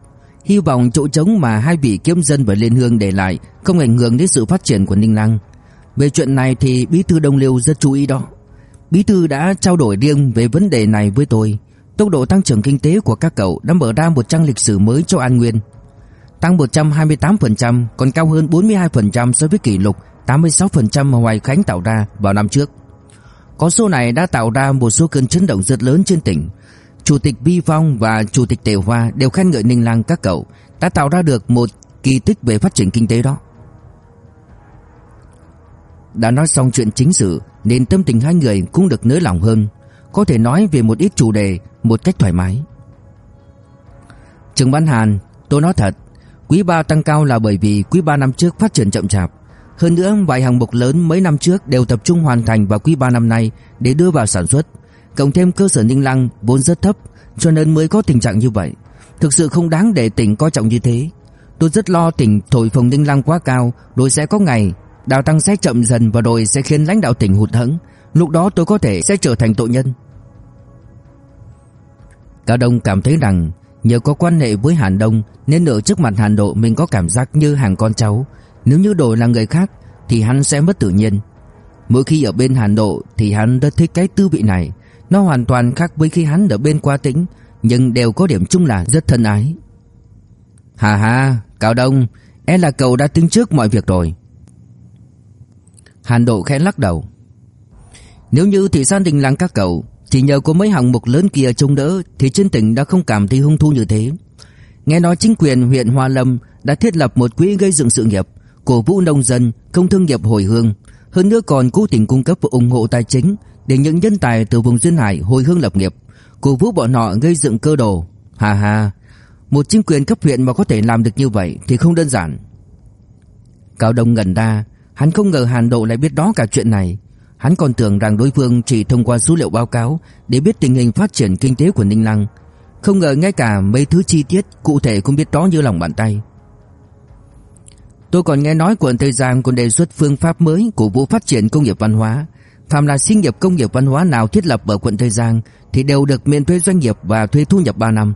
Hy vọng chỗ trống mà hai vị kiếm dân và Liên Hương để lại không ảnh hưởng đến sự phát triển của Ninh Lăng. Về chuyện này thì Bí thư Đông Liêu rất chú ý đó. Bí thư đã trao đổi riêng về vấn đề này với tôi. Tốc độ tăng trưởng kinh tế của các cậu đã mở ra một trang lịch sử mới cho An Nguyên. Tăng 128%, còn cao hơn 42% so với kỷ lục 86% mà Hoài Khánh tạo ra vào năm trước. Con số này đã tạo ra một số cơn chấn động rất lớn trên tỉnh. Chủ tịch Vi Phong và Chủ tịch Tề Hoa đều khen ngợi Ninh Lăng các cậu đã tạo ra được một kỳ tích về phát triển kinh tế đó. Đã nói xong chuyện chính sự nên tâm tình hai người cũng được nới lỏng hơn, có thể nói về một ít chủ đề một cách thoải mái. Trừng Bán Hàn, tôi nói thật, quý 3 tăng cao là bởi vì quý 3 năm trước phát triển chậm chạp. Hơn nữa vài hàng mục lớn mấy năm trước đều tập trung hoàn thành vào quý 3 năm nay để đưa vào sản xuất. Cộng thêm cơ sở Ninh Lăng, vốn rất thấp, cho nên mới có tình trạng như vậy. Thực sự không đáng để tỉnh coi trọng như thế. Tôi rất lo tỉnh thổi phồng Ninh Lăng quá cao rồi sẽ có ngày, Đào tăng sẽ chậm dần và rồi sẽ khiến lãnh đạo tỉnh hụt hẫng. Lúc đó tôi có thể sẽ trở thành tội nhân. Cao Đông cảm thấy rằng, nhờ có quan hệ với Hàn Đông, nên ở trước mặt Hàn Độ mình có cảm giác như hàng con cháu. Nếu như đổi là người khác, thì hắn sẽ mất tự nhiên. Mỗi khi ở bên Hàn Độ, thì hắn rất thích cái tư vị này. Nó hoàn toàn khác với khi hắn ở bên Qua Tĩnh nhưng đều có điểm chung là rất thân ái. Hà hà, Cao Đông, e là cậu đã tính trước mọi việc rồi. Hàn Độ khẽ lắc đầu. Nếu như thị san Đình làng các cậu chỉ nhờ có mấy hạng mục lớn kia trông đỡ thì trên tỉnh đã không cảm thấy hung thu như thế. Nghe nói chính quyền huyện Hoa Lâm đã thiết lập một quỹ gây dựng sự nghiệp, cổ vũ nông dân, công thương nghiệp hồi hương, hơn nữa còn cố tình cung cấp và ủng hộ tài chính để những nhân tài từ vùng duyên hải hồi hương lập nghiệp, cổ vũ bọn họ gây dựng cơ đồ. Hà hà, một chính quyền cấp huyện mà có thể làm được như vậy thì không đơn giản. Cao Đông ngẩn ra, Hắn không ngờ Hàn Độ lại biết đó cả chuyện này. Hắn còn tưởng rằng đối phương chỉ thông qua số liệu báo cáo để biết tình hình phát triển kinh tế của Ninh Lăng. Không ngờ ngay cả mấy thứ chi tiết cụ thể cũng biết rõ như lòng bàn tay. Tôi còn nghe nói quận Tây Giang còn đề xuất phương pháp mới của vụ phát triển công nghiệp văn hóa. Phạm là xí nghiệp công nghiệp văn hóa nào thiết lập ở quận Tây Giang thì đều được miễn thuế doanh nghiệp và thuế thu nhập 3 năm.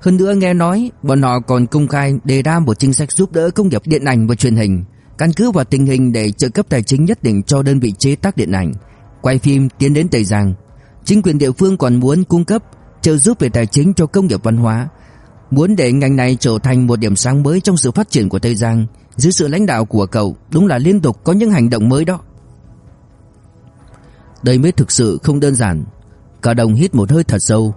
Hơn nữa nghe nói bọn họ còn công khai đề ra một chính sách giúp đỡ công nghiệp điện ảnh và truyền hình căn cứ vào tình hình để trợ cấp tài chính nhất định cho đơn vị chế tác điện ảnh, quay phim tiến đến Tây Giang. Chính quyền địa phương còn muốn cung cấp trợ giúp về tài chính cho công nghiệp văn hóa, muốn để ngành này trở thành một điểm sáng mới trong sự phát triển của Tây Giang. Dưới sự lãnh đạo của cậu, đúng là liên tục có những hành động mới đó. Đây mới thực sự không đơn giản. Cả đồng hít một hơi thật sâu.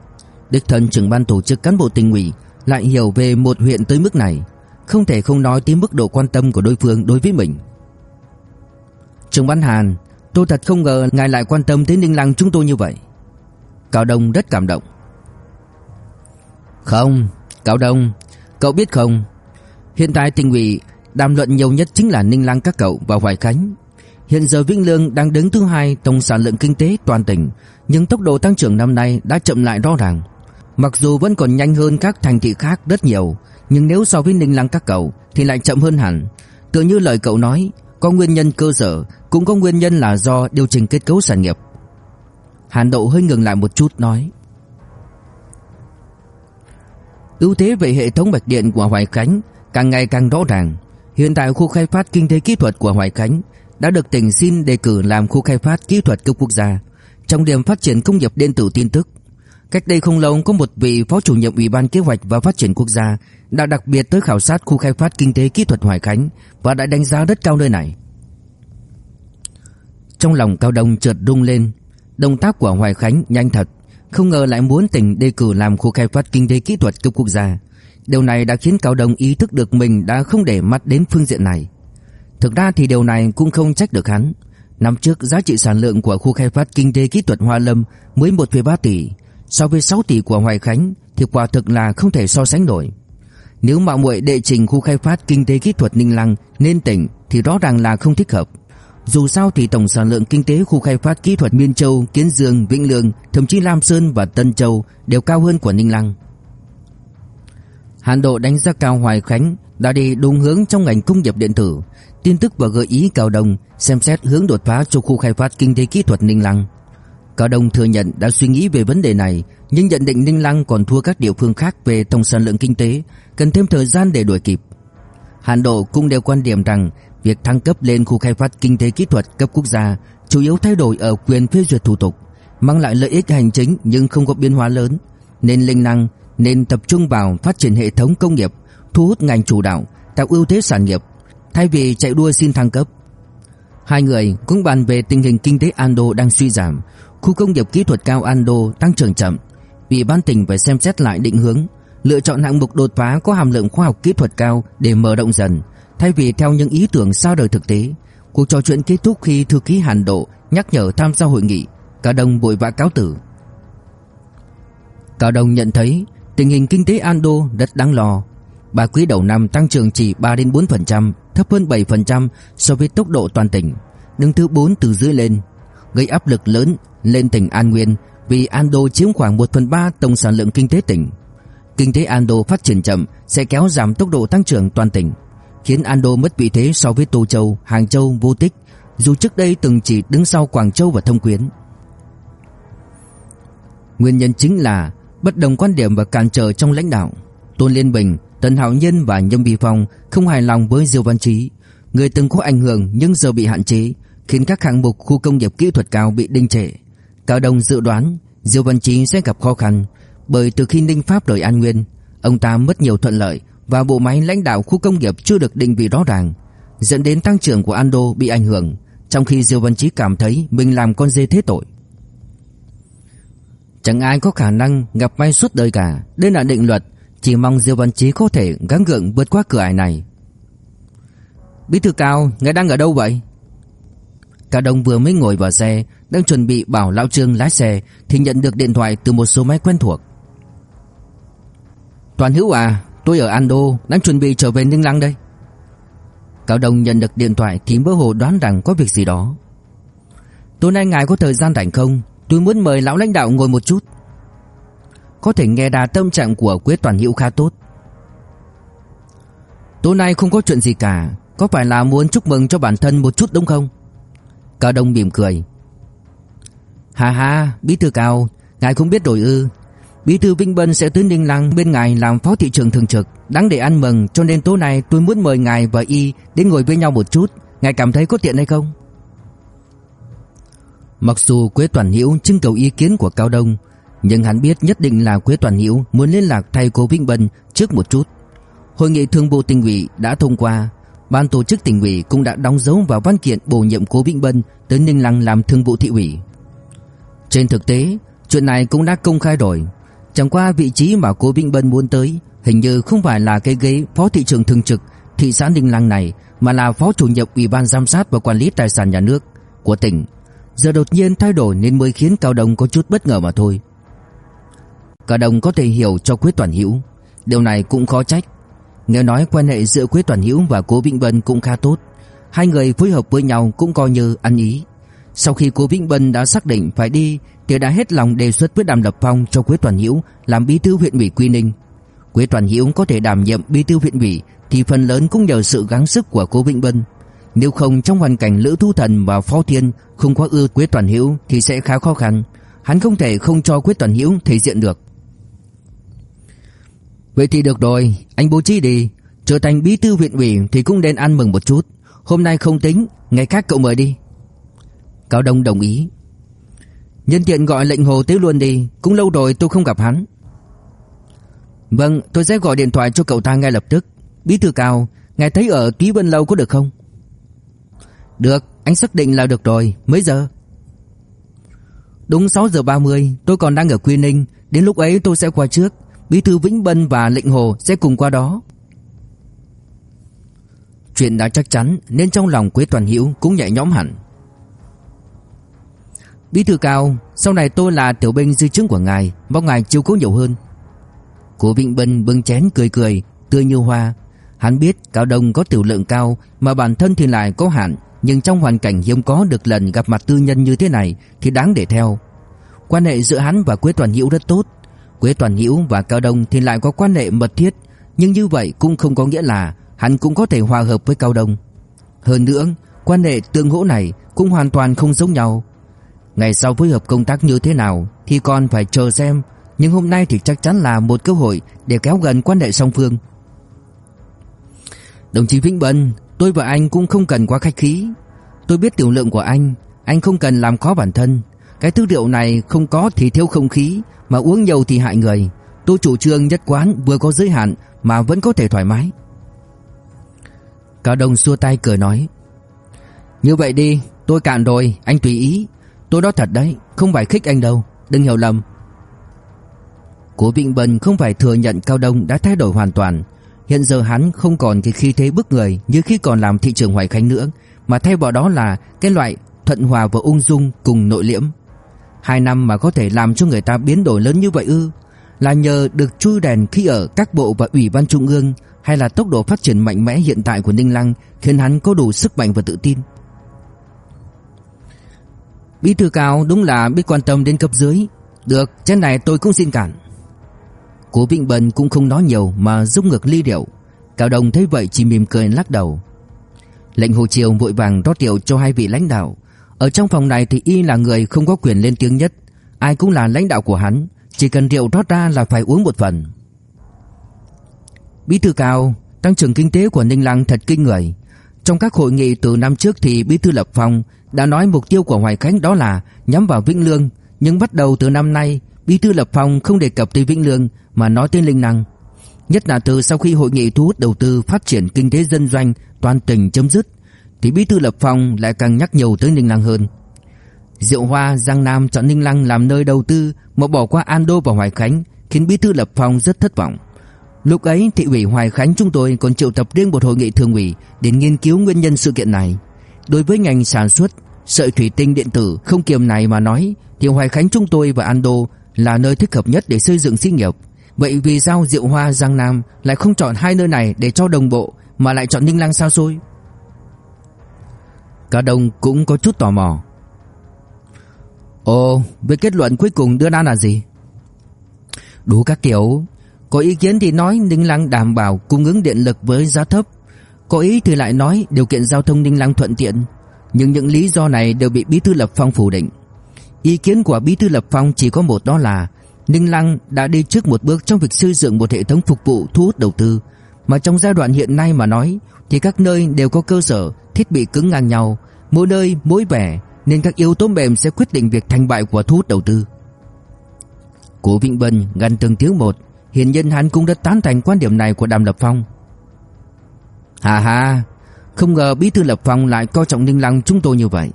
Đích thân trưởng ban tổ chức cán bộ tỉnh ủy lại hiểu về một huyện tới mức này. Không thể không nói tới mức độ quan tâm của đối phương đối với mình Trưởng ban Hàn, Tôi thật không ngờ ngài lại quan tâm tới Ninh Lăng chúng tôi như vậy Cao Đông rất cảm động Không, Cao Đông, Cậu biết không Hiện tại tỉnh ủy đàm luận nhiều nhất chính là Ninh Lăng các cậu và Hoài Khánh. Hiện giờ Vĩnh Lương đang đứng thứ hai tổng sản lượng kinh tế toàn tỉnh, nhưng tốc độ tăng trưởng năm nay đã chậm lại rõ ràng. Mặc dù vẫn còn nhanh hơn các thành thị khác rất nhiều, nhưng nếu so với Ninh Lăng các cậu thì lại chậm hơn hẳn. Tựa như lời cậu nói, có nguyên nhân cơ sở, cũng có nguyên nhân là do điều chỉnh kết cấu sản nghiệp. Hàn Độ hơi ngừng lại một chút nói: Ưu thế về hệ thống mạch điện của Hoài Khánh càng ngày càng rõ ràng. Hiện tại khu khai phát kinh tế kỹ thuật của Hoài Khánh đã được tỉnh xin đề cử làm khu khai phát kỹ thuật cấp quốc gia, trong điểm phát triển công nghiệp điện tử tin tức. Cách đây không lâu có một vị phó chủ nhiệm Ủy ban Kế hoạch và Phát triển quốc gia đã đặc biệt tới khảo sát khu khai phát kinh tế kỹ thuật Hoài Khánh và đã đánh giá rất cao nơi này. Trong lòng Cao Đông chợt rung lên, động tác của Hoài Khánh nhanh thật, không ngờ lại muốn tỉnh đề cử làm khu khai phát kinh tế kỹ thuật cấp quốc gia. Điều này đã khiến Cao Đông ý thức được mình đã không để mắt đến phương diện này. Thực ra thì điều này cũng không trách được hắn. Năm trước giá trị sản lượng của khu khai phát kinh tế kỹ thuật Hoa Lâm mới 1,3 tỷ, so với 6 tỷ của Hoài Khánh thì quả thực là không thể so sánh nổi. Nếu mạo muội đệ trình khu khai phát kinh tế kỹ thuật Ninh Lăng nên tỉnh thì rõ ràng là không thích hợp. Dù sao thì tổng sản lượng kinh tế khu khai phát kỹ thuật Miên Châu, Kiến Dương, Vĩnh Lương, thậm chí Lam Sơn và Tân Châu đều cao hơn của Ninh Lăng. Hàn Độ đánh giá cao Hoài Khánh đã đi đúng hướng trong ngành công nghiệp điện tử, tin tức và gợi ý Cao Đông xem xét hướng đột phá cho khu khai phát kinh tế kỹ thuật Ninh Lăng. Cao Đông thừa nhận đã suy nghĩ về vấn đề này, nhưng nhận định Ninh Lăng còn thua các địa phương khác về tổng sản lượng kinh tế, cần thêm thời gian để đuổi kịp. Hàn Độ cũng đều quan điểm rằng việc thăng cấp lên khu khai phát kinh tế kỹ thuật cấp quốc gia chủ yếu thay đổi ở quyền phê duyệt thủ tục, mang lại lợi ích hành chính nhưng không có biến hóa lớn, nên Ninh Lăng nên tập trung vào phát triển hệ thống công nghiệp, thu hút ngành chủ đạo, tạo ưu thế sản nghiệp, thay vì chạy đua xin thăng cấp. Hai người cũng bàn về tình hình kinh tế Ando đang suy giảm, khu công nghiệp kỹ thuật cao Ando tăng trưởng chậm, Ủy ban tỉnh phải xem xét lại định hướng, lựa chọn hạng mục đột phá có hàm lượng khoa học kỹ thuật cao để mở rộng dần, thay vì theo những ý tưởng xa đời thực tế. Cuộc trò chuyện kết thúc khi thư ký Hàn Độ nhắc nhở tham gia hội nghị, cả đồng vội vã cáo tử. Cả đồng nhận thấy tình hình kinh tế Ando rất đáng lo. Ba quý đầu năm tăng trưởng chỉ 3 đến 4%, thấp hơn 7% so với tốc độ toàn tỉnh, đứng thứ 4 từ dưới lên, gây áp lực lớn lên tỉnh An Nguyên vì Ando chiếm khoảng 1 phần 3 tổng sản lượng kinh tế tỉnh. Kinh tế Ando phát triển chậm sẽ kéo giảm tốc độ tăng trưởng toàn tỉnh, khiến Ando mất vị thế so với Tô Châu, Hàng Châu, Vô Tích, dù trước đây từng chỉ đứng sau Quảng Châu và Thông Quyến. Nguyên nhân chính là bất đồng quan điểm và cản trở trong lãnh đạo. Tôn Liên Bình, Tần Hạo Nhân và Nhâm Bì Phong không hài lòng với Diêu Văn Chí, người từng có ảnh hưởng nhưng giờ bị hạn chế, khiến các hạng mục khu công nghiệp kỹ thuật cao bị đình trệ. Cao Đông dự đoán Diêu Văn Chí sẽ gặp khó khăn, bởi từ khi Ninh Pháp đổi An Nguyên, ông ta mất nhiều thuận lợi và bộ máy lãnh đạo khu công nghiệp chưa được định vị rõ ràng, dẫn đến tăng trưởng của Ando bị ảnh hưởng, trong khi Diêu Văn Chí cảm thấy mình làm con dê thế tội. Chẳng ai có khả năng gặp may suốt đời cả, đây là định luật, chỉ mong Diêu Văn Chí có thể gắng gượng vượt qua cửa ải này. Bí thư Cao, ngài đang ở đâu vậy? Cao Đông vừa mới ngồi vào xe, đang chuẩn bị bảo lão Trương lái xe thì nhận được điện thoại từ một số máy quen thuộc. Toàn Hữu à, tôi ở Ando, đang chuẩn bị trở về Ninh Lăng đây. Cao Đông nhận được điện thoại thì mơ hồ đoán rằng có việc gì đó. Tối nay ngài có thời gian rảnh không? Tôi muốn mời lão lãnh đạo ngồi một chút. Có thể nghe đà tâm trạng của Quế Toàn Hữu khá tốt. Tối nay không có chuyện gì cả, có phải là muốn chúc mừng cho bản thân một chút đúng không? Cao Đông mỉm cười. Hà hà, bí thư Cao, ngài không biết đổi ư? Bí thư Vinh Bân sẽ tới Ninh Lăng bên ngài làm phó thị trưởng thường trực, đáng để ăn mừng, cho nên tối nay tôi muốn mời ngài và y đến ngồi với nhau một chút, ngài cảm thấy có tiện hay không? Mặc dù Quế Toàn Hữu trưng cầu ý kiến của Cao Đông, nhưng hắn biết nhất định là Quế Toàn Hữu muốn liên lạc thay cô Vĩnh Bân trước một chút. Hội nghị thường vụ tỉnh ủy đã thông qua, ban tổ chức tỉnh ủy cũng đã đóng dấu vào văn kiện bổ nhiệm Cố Vĩnh Bân tới Ninh Lăng làm thường vụ thị ủy. Trên thực tế, chuyện này cũng đã công khai rồi. Chẳng qua vị trí mà Cố Vĩnh Bân muốn tới hình như không phải là cái ghế phó thị trưởng thường trực thị xã Ninh Lăng này, mà là phó chủ nhiệm ủy ban giám sát và quản lý tài sản nhà nước của tỉnh Giờ đột nhiên thay đổi nên mới khiến Cao Đông có chút bất ngờ mà thôi. Cao Đông có thể hiểu cho Quế Toàn Hữu. Điều này cũng khó trách. Nghe nói quan hệ giữa Quế Toàn Hữu và Cố Vĩnh Bân cũng khá tốt. Hai người phối hợp với nhau cũng coi như ăn ý. Sau khi Cố Vĩnh Bân đã xác định phải đi, Thì đã hết lòng đề xuất với Đàm Lập Phong cho Quế Toàn Hữu Làm bí thư huyện ủy Quy Ninh. Quế Toàn Hữu có thể đảm nhiệm bí thư huyện ủy Thì phần lớn cũng nhờ sự gắng sức của Cố Vĩnh Bân. Nếu không trong hoàn cảnh Lữ Thu Thần và Phó Thiên Không có ưa Quế Toàn hiễu Thì sẽ khá khó khăn Hắn không thể không cho Quế Toàn hiễu thể diện được Vậy thì được rồi, anh bố trí đi, trở thành bí thư huyện ủy thì cũng nên ăn mừng một chút. Hôm nay không tính, ngày khác cậu mời đi. Cao Đông đồng ý. Nhân tiện gọi lệnh hồ tới luôn đi, cũng lâu rồi tôi không gặp hắn. Vâng, tôi sẽ gọi điện thoại cho cậu ta ngay lập tức. Bí thư Cao, ngài thấy ở ký Vân Lâu có được không? Được, anh xác định là được rồi, mấy giờ? Đúng 6 giờ 30, tôi còn đang ở Quy Ninh, đến lúc ấy tôi sẽ qua trước. Bí thư Vĩnh Bân và lệnh Hồ sẽ cùng qua đó. Chuyện đã chắc chắn nên trong lòng Quế Toàn Hữu cũng nhẹ nhõm hẳn. Bí thư cao, sau này tôi là tiểu binh dư chứng của ngài, mong ngài chiếu cố nhiều hơn. Cố Vĩnh Bân bưng chén cười cười, tươi như hoa. Hắn biết Cao Đông có tiểu lượng cao mà bản thân thì lại có hạn, nhưng trong hoàn cảnh hiếm có được lần gặp mặt tư nhân như thế này thì đáng để theo. Quan hệ giữa hắn và Quế Toàn Hữu rất tốt, Quế Toàn Hữu và Cao Đông thì lại có quan hệ mật thiết, nhưng như vậy cũng không có nghĩa là hắn cũng có thể hòa hợp với Cao Đông. Hơn nữa, quan hệ tương hỗ này cũng hoàn toàn không giống nhau. Ngày sau phối hợp công tác như thế nào thì còn phải chờ xem, nhưng hôm nay thì chắc chắn là một cơ hội để kéo gần quan hệ song phương. Đồng chí Vĩnh Bân, tôi và anh cũng không cần quá khách khí. Tôi biết tiểu lượng của anh, anh không cần làm khó bản thân. Cái thứ rượu này không có thì thiếu không khí, mà uống nhiều thì hại người. Tôi chủ trương nhất quán vừa có giới hạn mà vẫn có thể thoải mái. Cao Đông xua tay cười nói. Như vậy đi, tôi cạn rồi, anh tùy ý. Tôi nói thật đấy, không phải khích anh đâu, đừng hiểu lầm. Cố Vịnh Bân không phải thừa nhận Cao Đông đã thay đổi hoàn toàn. Hiện giờ hắn không còn cái khí thế bức người như khi còn làm thị trường Hoài Khánh nữa, mà thay vào đó là cái loại thuận hòa và ung dung cùng nội liễm. Hai năm mà có thể làm cho người ta biến đổi lớn như vậy ư? Là nhờ được chui đèn khi ở các bộ và ủy ban trung ương Hay là tốc độ phát triển mạnh mẽ hiện tại của Ninh Lăng Khiến hắn có đủ sức mạnh và tự tin? Bí thư cao đúng là biết quan tâm đến cấp dưới. Được, trên này tôi cũng xin cản. Cố Vĩnh Bân cũng không nói nhiều mà giúp ngược ly rượu. Cao Đồng thấy vậy chỉ mỉm cười lắc đầu. Lệnh Hồ Triều vội vàng rót rượu cho hai vị lãnh đạo. Ở trong phòng này thì y là người không có quyền lên tiếng nhất, Ai cũng là lãnh đạo của hắn, Chỉ cần rượu rót ra là phải uống một phần. Bí thư cao, Tăng trưởng kinh tế của Ninh Lăng thật kinh người. Trong các hội nghị từ năm trước thì Bí thư Lập Phong Đã nói mục tiêu của Hoài Khánh đó là Nhắm vào Vĩnh Lương, Nhưng bắt đầu từ năm nay Bí thư Lập Phong không đề cập tới Vĩnh Lương Mà nói tới Linh Năng Nhất là từ sau khi hội nghị thu hút đầu tư phát triển kinh tế dân doanh toàn tỉnh chấm dứt thì Bí thư Lập Phong lại càng nhắc nhiều tới Ninh Lăng hơn. Diệu Hoa, Giang Nam chọn Ninh Lăng làm nơi đầu tư mà bỏ qua An Đô và Hoài Khánh khiến Bí thư Lập Phong rất thất vọng. Lúc ấy thị ủy Hoài Khánh chúng tôi còn triệu tập riêng một hội nghị thường ủy để nghiên cứu nguyên nhân sự kiện này. Đối với ngành sản xuất sợi thủy tinh điện tử không kiềm này mà nói thì Hoài Khánh chúng tôi và An Đô là nơi thích hợp nhất để xây dựng xí nghiệp. Vậy vì sao Diệu Hoa Giang Nam lại không chọn hai nơi này để cho đồng bộ mà lại chọn Ninh Lăng sao xôi? Cả đồng cũng có chút tò mò. Ồ Về kết luận cuối cùng đưa ra là gì? Đủ các kiểu. Có ý kiến thì nói Ninh Lăng đảm bảo cung ứng điện lực với giá thấp. Có ý thì lại nói điều kiện giao thông Ninh Lăng thuận tiện. Nhưng những lý do này đều bị Bí Thư Lập Phong phủ định. Ý kiến của Bí Thư Lập Phong chỉ có một đó là Ninh Lăng đã đi trước một bước trong việc xây dựng một hệ thống phục vụ thu hút đầu tư Mà trong giai đoạn hiện nay mà nói Thì các nơi đều có cơ sở thiết bị cứng ngang nhau, mỗi nơi mỗi vẻ nên các yếu tố mềm sẽ quyết định việc thành bại của thu hút đầu tư. Cố Vĩnh Bân gần từng tiếng một, hiển nhiên hắn cũng đã tán thành quan điểm này của Đàm Lập Phong. Hà hà, không ngờ Bí thư Lập Phong lại coi trọng Ninh Lăng chúng tôi như vậy.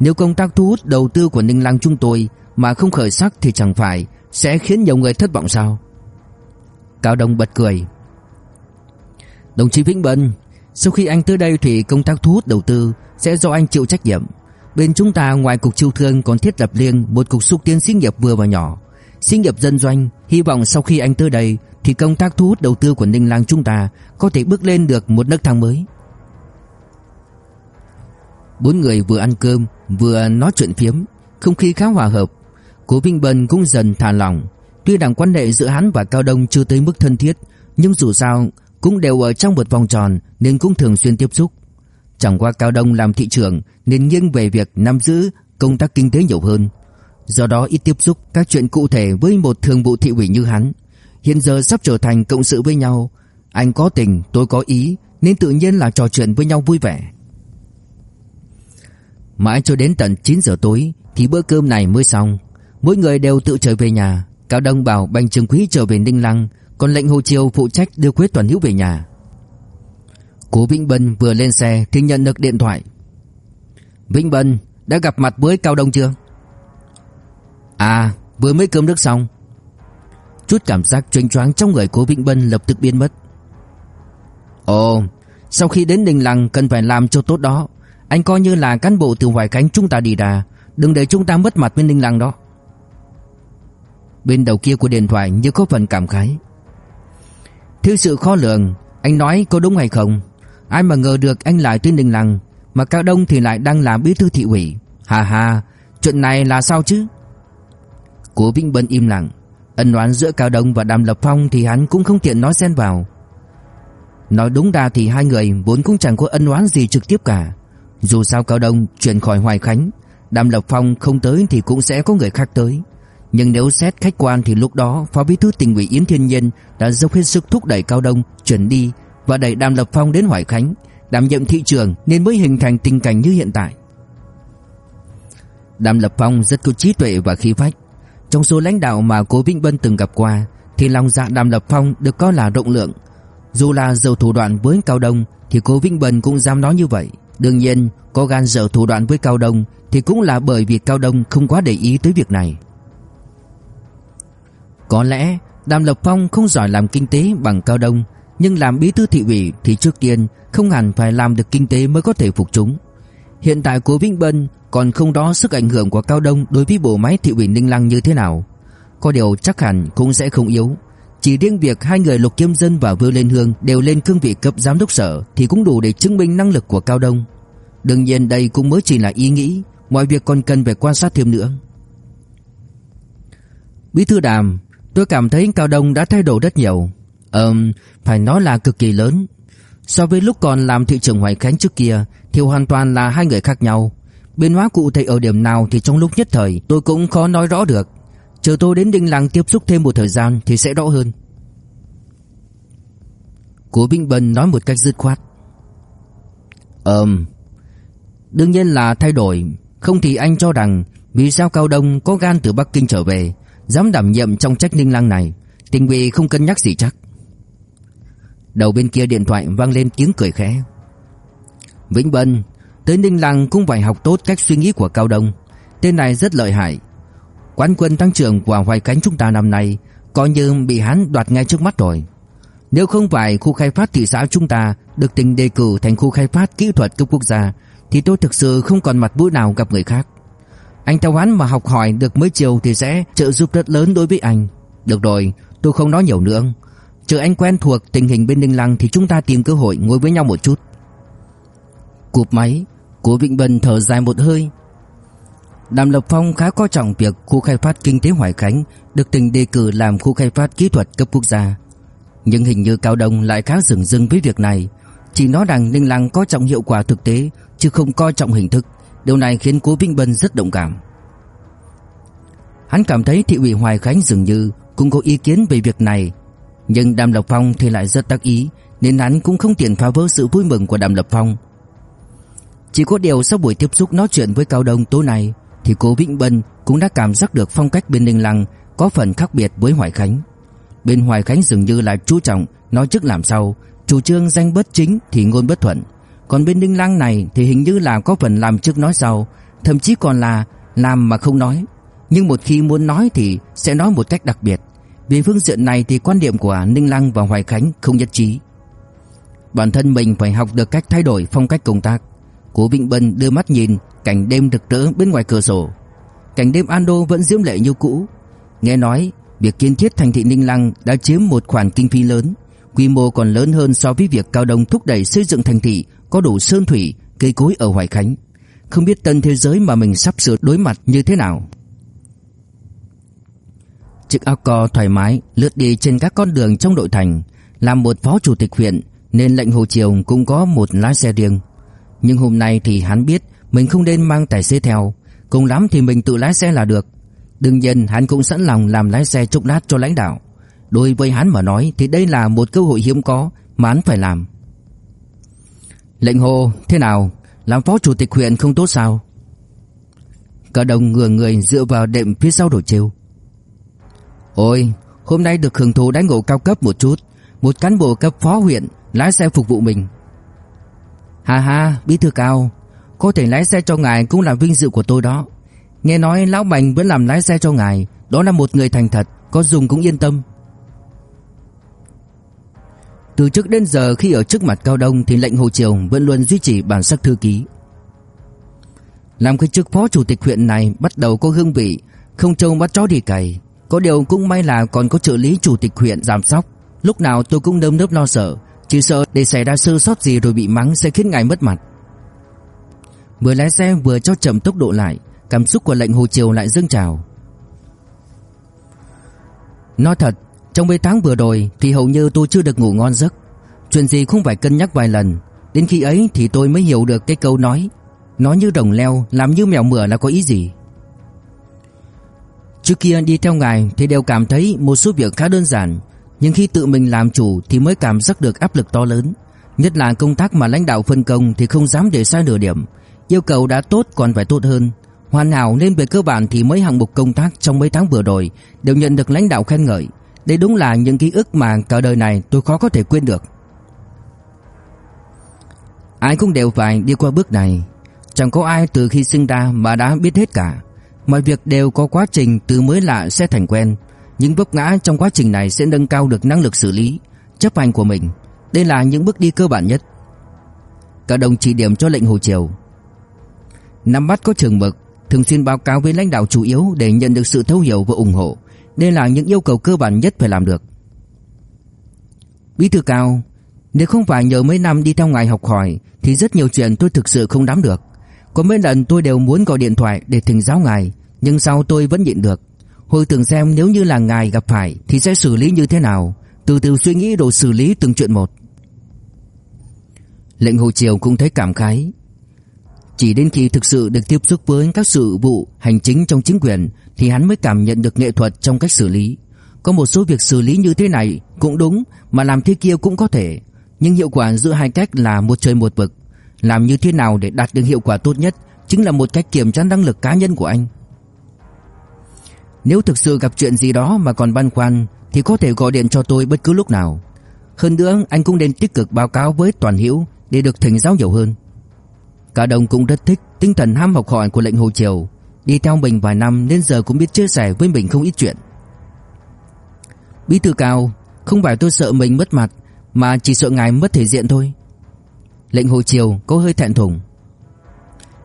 Nếu công tác thu hút đầu tư của Ninh Lăng chúng tôi mà không khởi sắc thì chẳng phải sẽ khiến nhiều người thất vọng sao? Cao Đông bật cười. Đồng chí Vĩnh Bân, sau khi anh tới đây thì công tác thu hút đầu tư sẽ do anh chịu trách nhiệm. Bên chúng ta ngoài cục chiêu thương còn thiết lập riêng một cục xúc tiến xí nghiệp vừa và nhỏ, xí nghiệp dân doanh. Hy vọng sau khi anh tới đây thì công tác thu hút đầu tư của Ninh Lăng chúng ta có thể bước lên được một nấc thang mới. Bốn người vừa ăn cơm vừa nói chuyện phiếm, không khí khá hòa hợp. Cố Vinh Bân cũng dần thả lỏng. Tuy rằng quan hệ giữa hắn và Cao Đông chưa tới mức thân thiết, nhưng dù sao cũng đều ở trong một vòng tròn nên cũng thường xuyên tiếp xúc. Chẳng qua Cao Đông làm thị trưởng nên nghiêng về việc nắm giữ công tác kinh tế nhiều hơn. Do đó ít tiếp xúc các chuyện cụ thể với một thường vụ thị ủy như hắn. Hiện giờ sắp trở thành cộng sự với nhau. Anh có tình, tôi có ý nên tự nhiên là trò chuyện với nhau vui vẻ. Mãi cho đến tận 9 giờ tối thì bữa cơm này mới xong. Mỗi người đều tự trở về nhà. Cao Đông bảo Bành Trường Quý trở về Ninh Lăng, còn lệnh Hồ Triều phụ trách đưa Quế Toàn Hữu về nhà. Cố Vĩnh Bân vừa lên xe thì nhận được điện thoại. Vĩnh Bân đã gặp mặt với Cao Đông chưa? À, vừa mới cơm nước xong. Chút cảm giác choáng choáng trong người Cố Vĩnh Bân lập tức biến mất. Ồ, sau khi đến Ninh Lăng cần phải làm cho tốt đó. Anh coi như là cán bộ từ Hoài Khánh chúng ta đi ra, đừng để chúng ta mất mặt bên Ninh Lăng đó. Bên đầu kia của điện thoại như có phần cảm khái. Thiếu sự khó lường, anh nói có đúng hay không? Ai mà ngờ được anh lại tuyên Ninh Lăng, mà Cao Đông thì lại đang làm bí thư thị ủy. Hà hà, chuyện này là sao chứ? Cố Vĩnh Bân im lặng, ân oán giữa Cao Đông và Đàm Lập Phong thì hắn cũng không tiện nói xen vào. Nói đúng ra thì hai người vốn cũng chẳng có ân oán gì trực tiếp cả. Dù sao Cao Đông chuyển khỏi Hoài Khánh, Đàm Lập Phong không tới thì cũng sẽ có người khác tới. Nhưng nếu xét khách quan thì lúc đó Phó Bí thư tỉnh ủy Yến Thiên Nhân đã dốc hết sức thúc đẩy Cao Đông chuyển đi và đẩy Đàm Lập Phong đến Hoài Khánh, đảm nhiệm thị trường nên mới hình thành tình cảnh như hiện tại. Đàm Lập Phong rất có trí tuệ và khí phách. Trong số lãnh đạo mà Cố Vĩnh Bân từng gặp qua thì lòng dạ Đàm Lập Phong được coi là rộng lượng. Dù là giàu thủ đoạn với Cao Đông thì Cố Vĩnh Bân cũng dám nói như vậy. Đương nhiên, có gan dở thủ đoạn với Cao Đông thì cũng là bởi vì Cao Đông không quá để ý tới việc này. Có lẽ Đàm Lập Phong không giỏi làm kinh tế bằng Cao Đông, nhưng làm bí thư thị ủy thì trước tiên không hẳn phải làm được kinh tế mới có thể phục chúng. Hiện tại của Vĩnh Bân còn không rõ sức ảnh hưởng của Cao Đông đối với bộ máy thị ủy Ninh Lăng như thế nào. Có điều chắc hẳn cũng sẽ không yếu. Chỉ riêng việc hai người Lục Kiêm Dân và Vương liên Hương đều lên cương vị cấp giám đốc sở thì cũng đủ để chứng minh năng lực của Cao Đông. Đương nhiên đây cũng mới chỉ là ý nghĩ, mọi việc còn cần phải quan sát thêm nữa. Bí thư Đàm, tôi cảm thấy Cao Đông đã thay đổi rất nhiều. Ừm, phải nói là cực kỳ lớn. So với lúc còn làm thị trưởng Hoài Khánh trước kia thì hoàn toàn là hai người khác nhau. Biến hóa cụ thể ở điểm nào thì trong lúc nhất thời tôi cũng khó nói rõ được. Chờ tôi đến Đinh Lăng tiếp xúc thêm một thời gian thì sẽ rõ hơn. Cố vĩnh Bân nói một cách dứt khoát. Ừm, đương nhiên là thay đổi. Không thì anh cho rằng vì sao Cao Đông có gan từ Bắc Kinh trở về, dám đảm nhiệm trong trách Ninh Lăng này, tình vị không cân nhắc gì chắc. Đầu bên kia điện thoại vang lên tiếng cười khẽ. Vĩnh Bân, tới Ninh Lăng cũng phải học tốt cách suy nghĩ của Cao Đông. Tên này rất lợi hại. Quán quân tăng trưởng của Hoài Cánh chúng ta năm nay coi như bị hắn đoạt ngay trước mắt rồi. Nếu không phải khu khai phát thị xã chúng ta được tỉnh đề cử thành khu khai phát kỹ thuật cấp quốc gia thì tôi thực sự không còn mặt mũi nào gặp người khác. Anh theo hắn mà học hỏi được mấy chiều thì sẽ trợ giúp rất lớn đối với anh. Được rồi, tôi không nói nhiều nữa. Chờ anh quen thuộc tình hình bên Ninh Lăng thì chúng ta tìm cơ hội ngồi với nhau một chút. Cụp máy, Cố Vĩnh Bân thở dài một hơi. Đàm Lập Phong khá coi trọng việc khu khai phát kinh tế Hoài Khánh được tỉnh đề cử làm khu khai phát kỹ thuật cấp quốc gia. Nhưng hình như Cao Đông lại khá dừng dưng với việc này. Chỉ nói rằng Ninh Lăng coi trọng hiệu quả thực tế, chứ không coi trọng hình thức. Điều này khiến Cố vinh Bân rất động cảm. Hắn cảm thấy thị ủy Hoài Khánh dường như cũng có ý kiến về việc này nhưng Đàm Lập Phong thì lại rất tác ý, Nên hắn cũng không tiện phá vỡ sự vui mừng của Đàm Lập Phong Chỉ có điều sau buổi tiếp xúc nói chuyện với Cao Đông tối nay thì cô Vĩnh Bân cũng đã cảm giác được phong cách bên Ninh Lăng Có phần khác biệt với Hoài Khánh Bên Hoài Khánh dường như là chú trọng Nói trước làm sau Chủ trương danh bất chính thì ngôn bất thuận Còn bên Ninh Lăng này thì hình như là có phần làm trước nói sau, Thậm chí còn là làm mà không nói Nhưng một khi muốn nói thì sẽ nói một cách đặc biệt vì phương diện này thì quan điểm của Ninh Lăng và Hoài Khánh không nhất trí. Bản thân mình phải học được cách thay đổi phong cách công tác. Cố Vĩnh Bân đưa mắt nhìn cảnh đêm rực rỡ bên ngoài cửa sổ. Cảnh đêm Ando vẫn diễm lệ như cũ. Nghe nói Việc kiến thiết thành thị Ninh Lăng đã chiếm một khoản kinh phí lớn, quy mô còn lớn hơn so với việc Cao Đông thúc đẩy xây dựng thành thị có đủ sơn thủy, cây cối ở Hoài Khánh. Không biết tân thế giới mà mình sắp sửa đối mặt như thế nào. Chiếc áo co thoải mái lướt đi trên các con đường trong nội thành, làm một phó chủ tịch huyện nên lệnh Hồ Triều cũng có một lái xe riêng. Nhưng hôm nay thì hắn biết mình không nên mang tài xế theo, cùng lắm thì mình tự lái xe là được. Đương nhiên hắn cũng sẵn lòng làm lái xe chốc lát cho lãnh đạo. Đối với hắn mà nói thì đây là một cơ hội hiếm có mà hắn phải làm. Lệnh Hồ, thế nào? Làm phó chủ tịch huyện không tốt sao? Cả đồng ngừa người dựa vào đệm phía sau đổ trêu. Ôi, hôm nay được hưởng thụ đánh ngộ cao cấp một chút, một cán bộ cấp phó huyện lái xe phục vụ mình. Ha ha, bí thư cao, có thể lái xe cho ngài cũng là vinh dự của tôi đó. Nghe nói lão Bành vẫn làm lái xe cho ngài, đó là một người thành thật, có dùng cũng yên tâm. Từ trước đến giờ khi ở trước mặt Cao Đông thì lệnh Hồ Triều vẫn luôn duy trì bản sắc thư ký. Làm cái chức phó chủ tịch huyện này bắt đầu có hương vị, không trông bắt chó đi cày. Có điều cũng may là còn có trợ lý chủ tịch huyện giám sóc. Lúc nào tôi cũng nơm nớp lo sợ, chỉ sợ để xảy ra sơ sót gì rồi bị mắng sẽ khiến ngài mất mặt. Vừa lái xe vừa cho chậm tốc độ lại, cảm xúc của lệnh Hồ Triều lại dâng trào. Nói thật, trong mấy tháng vừa rồi thì hầu như tôi chưa được ngủ ngon giấc. Chuyện gì không phải cân nhắc vài lần. Đến khi ấy thì tôi mới hiểu được cái câu nói Nói như rồng leo, làm như mèo mửa là có ý gì. Trước kia đi theo ngài thì đều cảm thấy một số việc khá đơn giản. Nhưng khi tự mình làm chủ thì mới cảm giác được áp lực to lớn. Nhất là công tác mà lãnh đạo phân công thì không dám để sai nửa điểm. Yêu cầu đã tốt còn phải tốt hơn. Hoàn hảo nên về cơ bản thì mấy hạng mục công tác trong mấy tháng vừa rồi đều nhận được lãnh đạo khen ngợi. Đây đúng là những ký ức mà cả đời này tôi khó có thể quên được. Ai cũng đều phải đi qua bước này. Chẳng có ai từ khi sinh ra mà đã biết hết cả. Mọi việc đều có quá trình từ mới lạ sẽ thành quen. Những vấp ngã trong quá trình này sẽ nâng cao được năng lực xử lý, chấp hành của mình. Đây là những bước đi cơ bản nhất. Cả đồng chỉ điểm cho lệnh Hồ Triều. Nắm bắt có trường mực, thường xuyên báo cáo với lãnh đạo chủ yếu để nhận được sự thấu hiểu và ủng hộ. Đây là những yêu cầu cơ bản nhất phải làm được. Bí thư cao, nếu không phải nhờ mấy năm đi theo ngài học hỏi thì rất nhiều chuyện tôi thực sự không nắm được. Có mấy lần tôi đều muốn gọi điện thoại để thỉnh giáo ngài, nhưng sau tôi vẫn nhịn được. Hồi tưởng xem nếu như là ngài gặp phải thì sẽ xử lý như thế nào, từ từ suy nghĩ rồi xử lý từng chuyện một. Lệnh Hồ Triều cũng thấy cảm khái. Chỉ đến khi thực sự được tiếp xúc với các sự vụ hành chính trong chính quyền thì hắn mới cảm nhận được nghệ thuật trong cách xử lý. Có một số việc xử lý như thế này cũng đúng mà làm thế kia cũng có thể, nhưng hiệu quả giữa hai cách là một trời một vực. Làm như thế nào để đạt được hiệu quả tốt nhất chính là một cách kiểm tra năng lực cá nhân của anh. Nếu thực sự gặp chuyện gì đó mà còn băn khoăn thì có thể gọi điện cho tôi bất cứ lúc nào. Hơn nữa anh cũng nên tích cực báo cáo với Toàn Hiễu để được thỉnh giáo nhiều hơn. Cả đồng cũng rất thích tinh thần ham học hỏi của lệnh Hồ Triều, đi theo mình vài năm nên giờ cũng biết chia sẻ với mình không ít chuyện. Bí thư cao, không phải tôi sợ mình mất mặt mà chỉ sợ ngài mất thể diện thôi. Lệnh Hồ Triều có hơi thẹn thùng.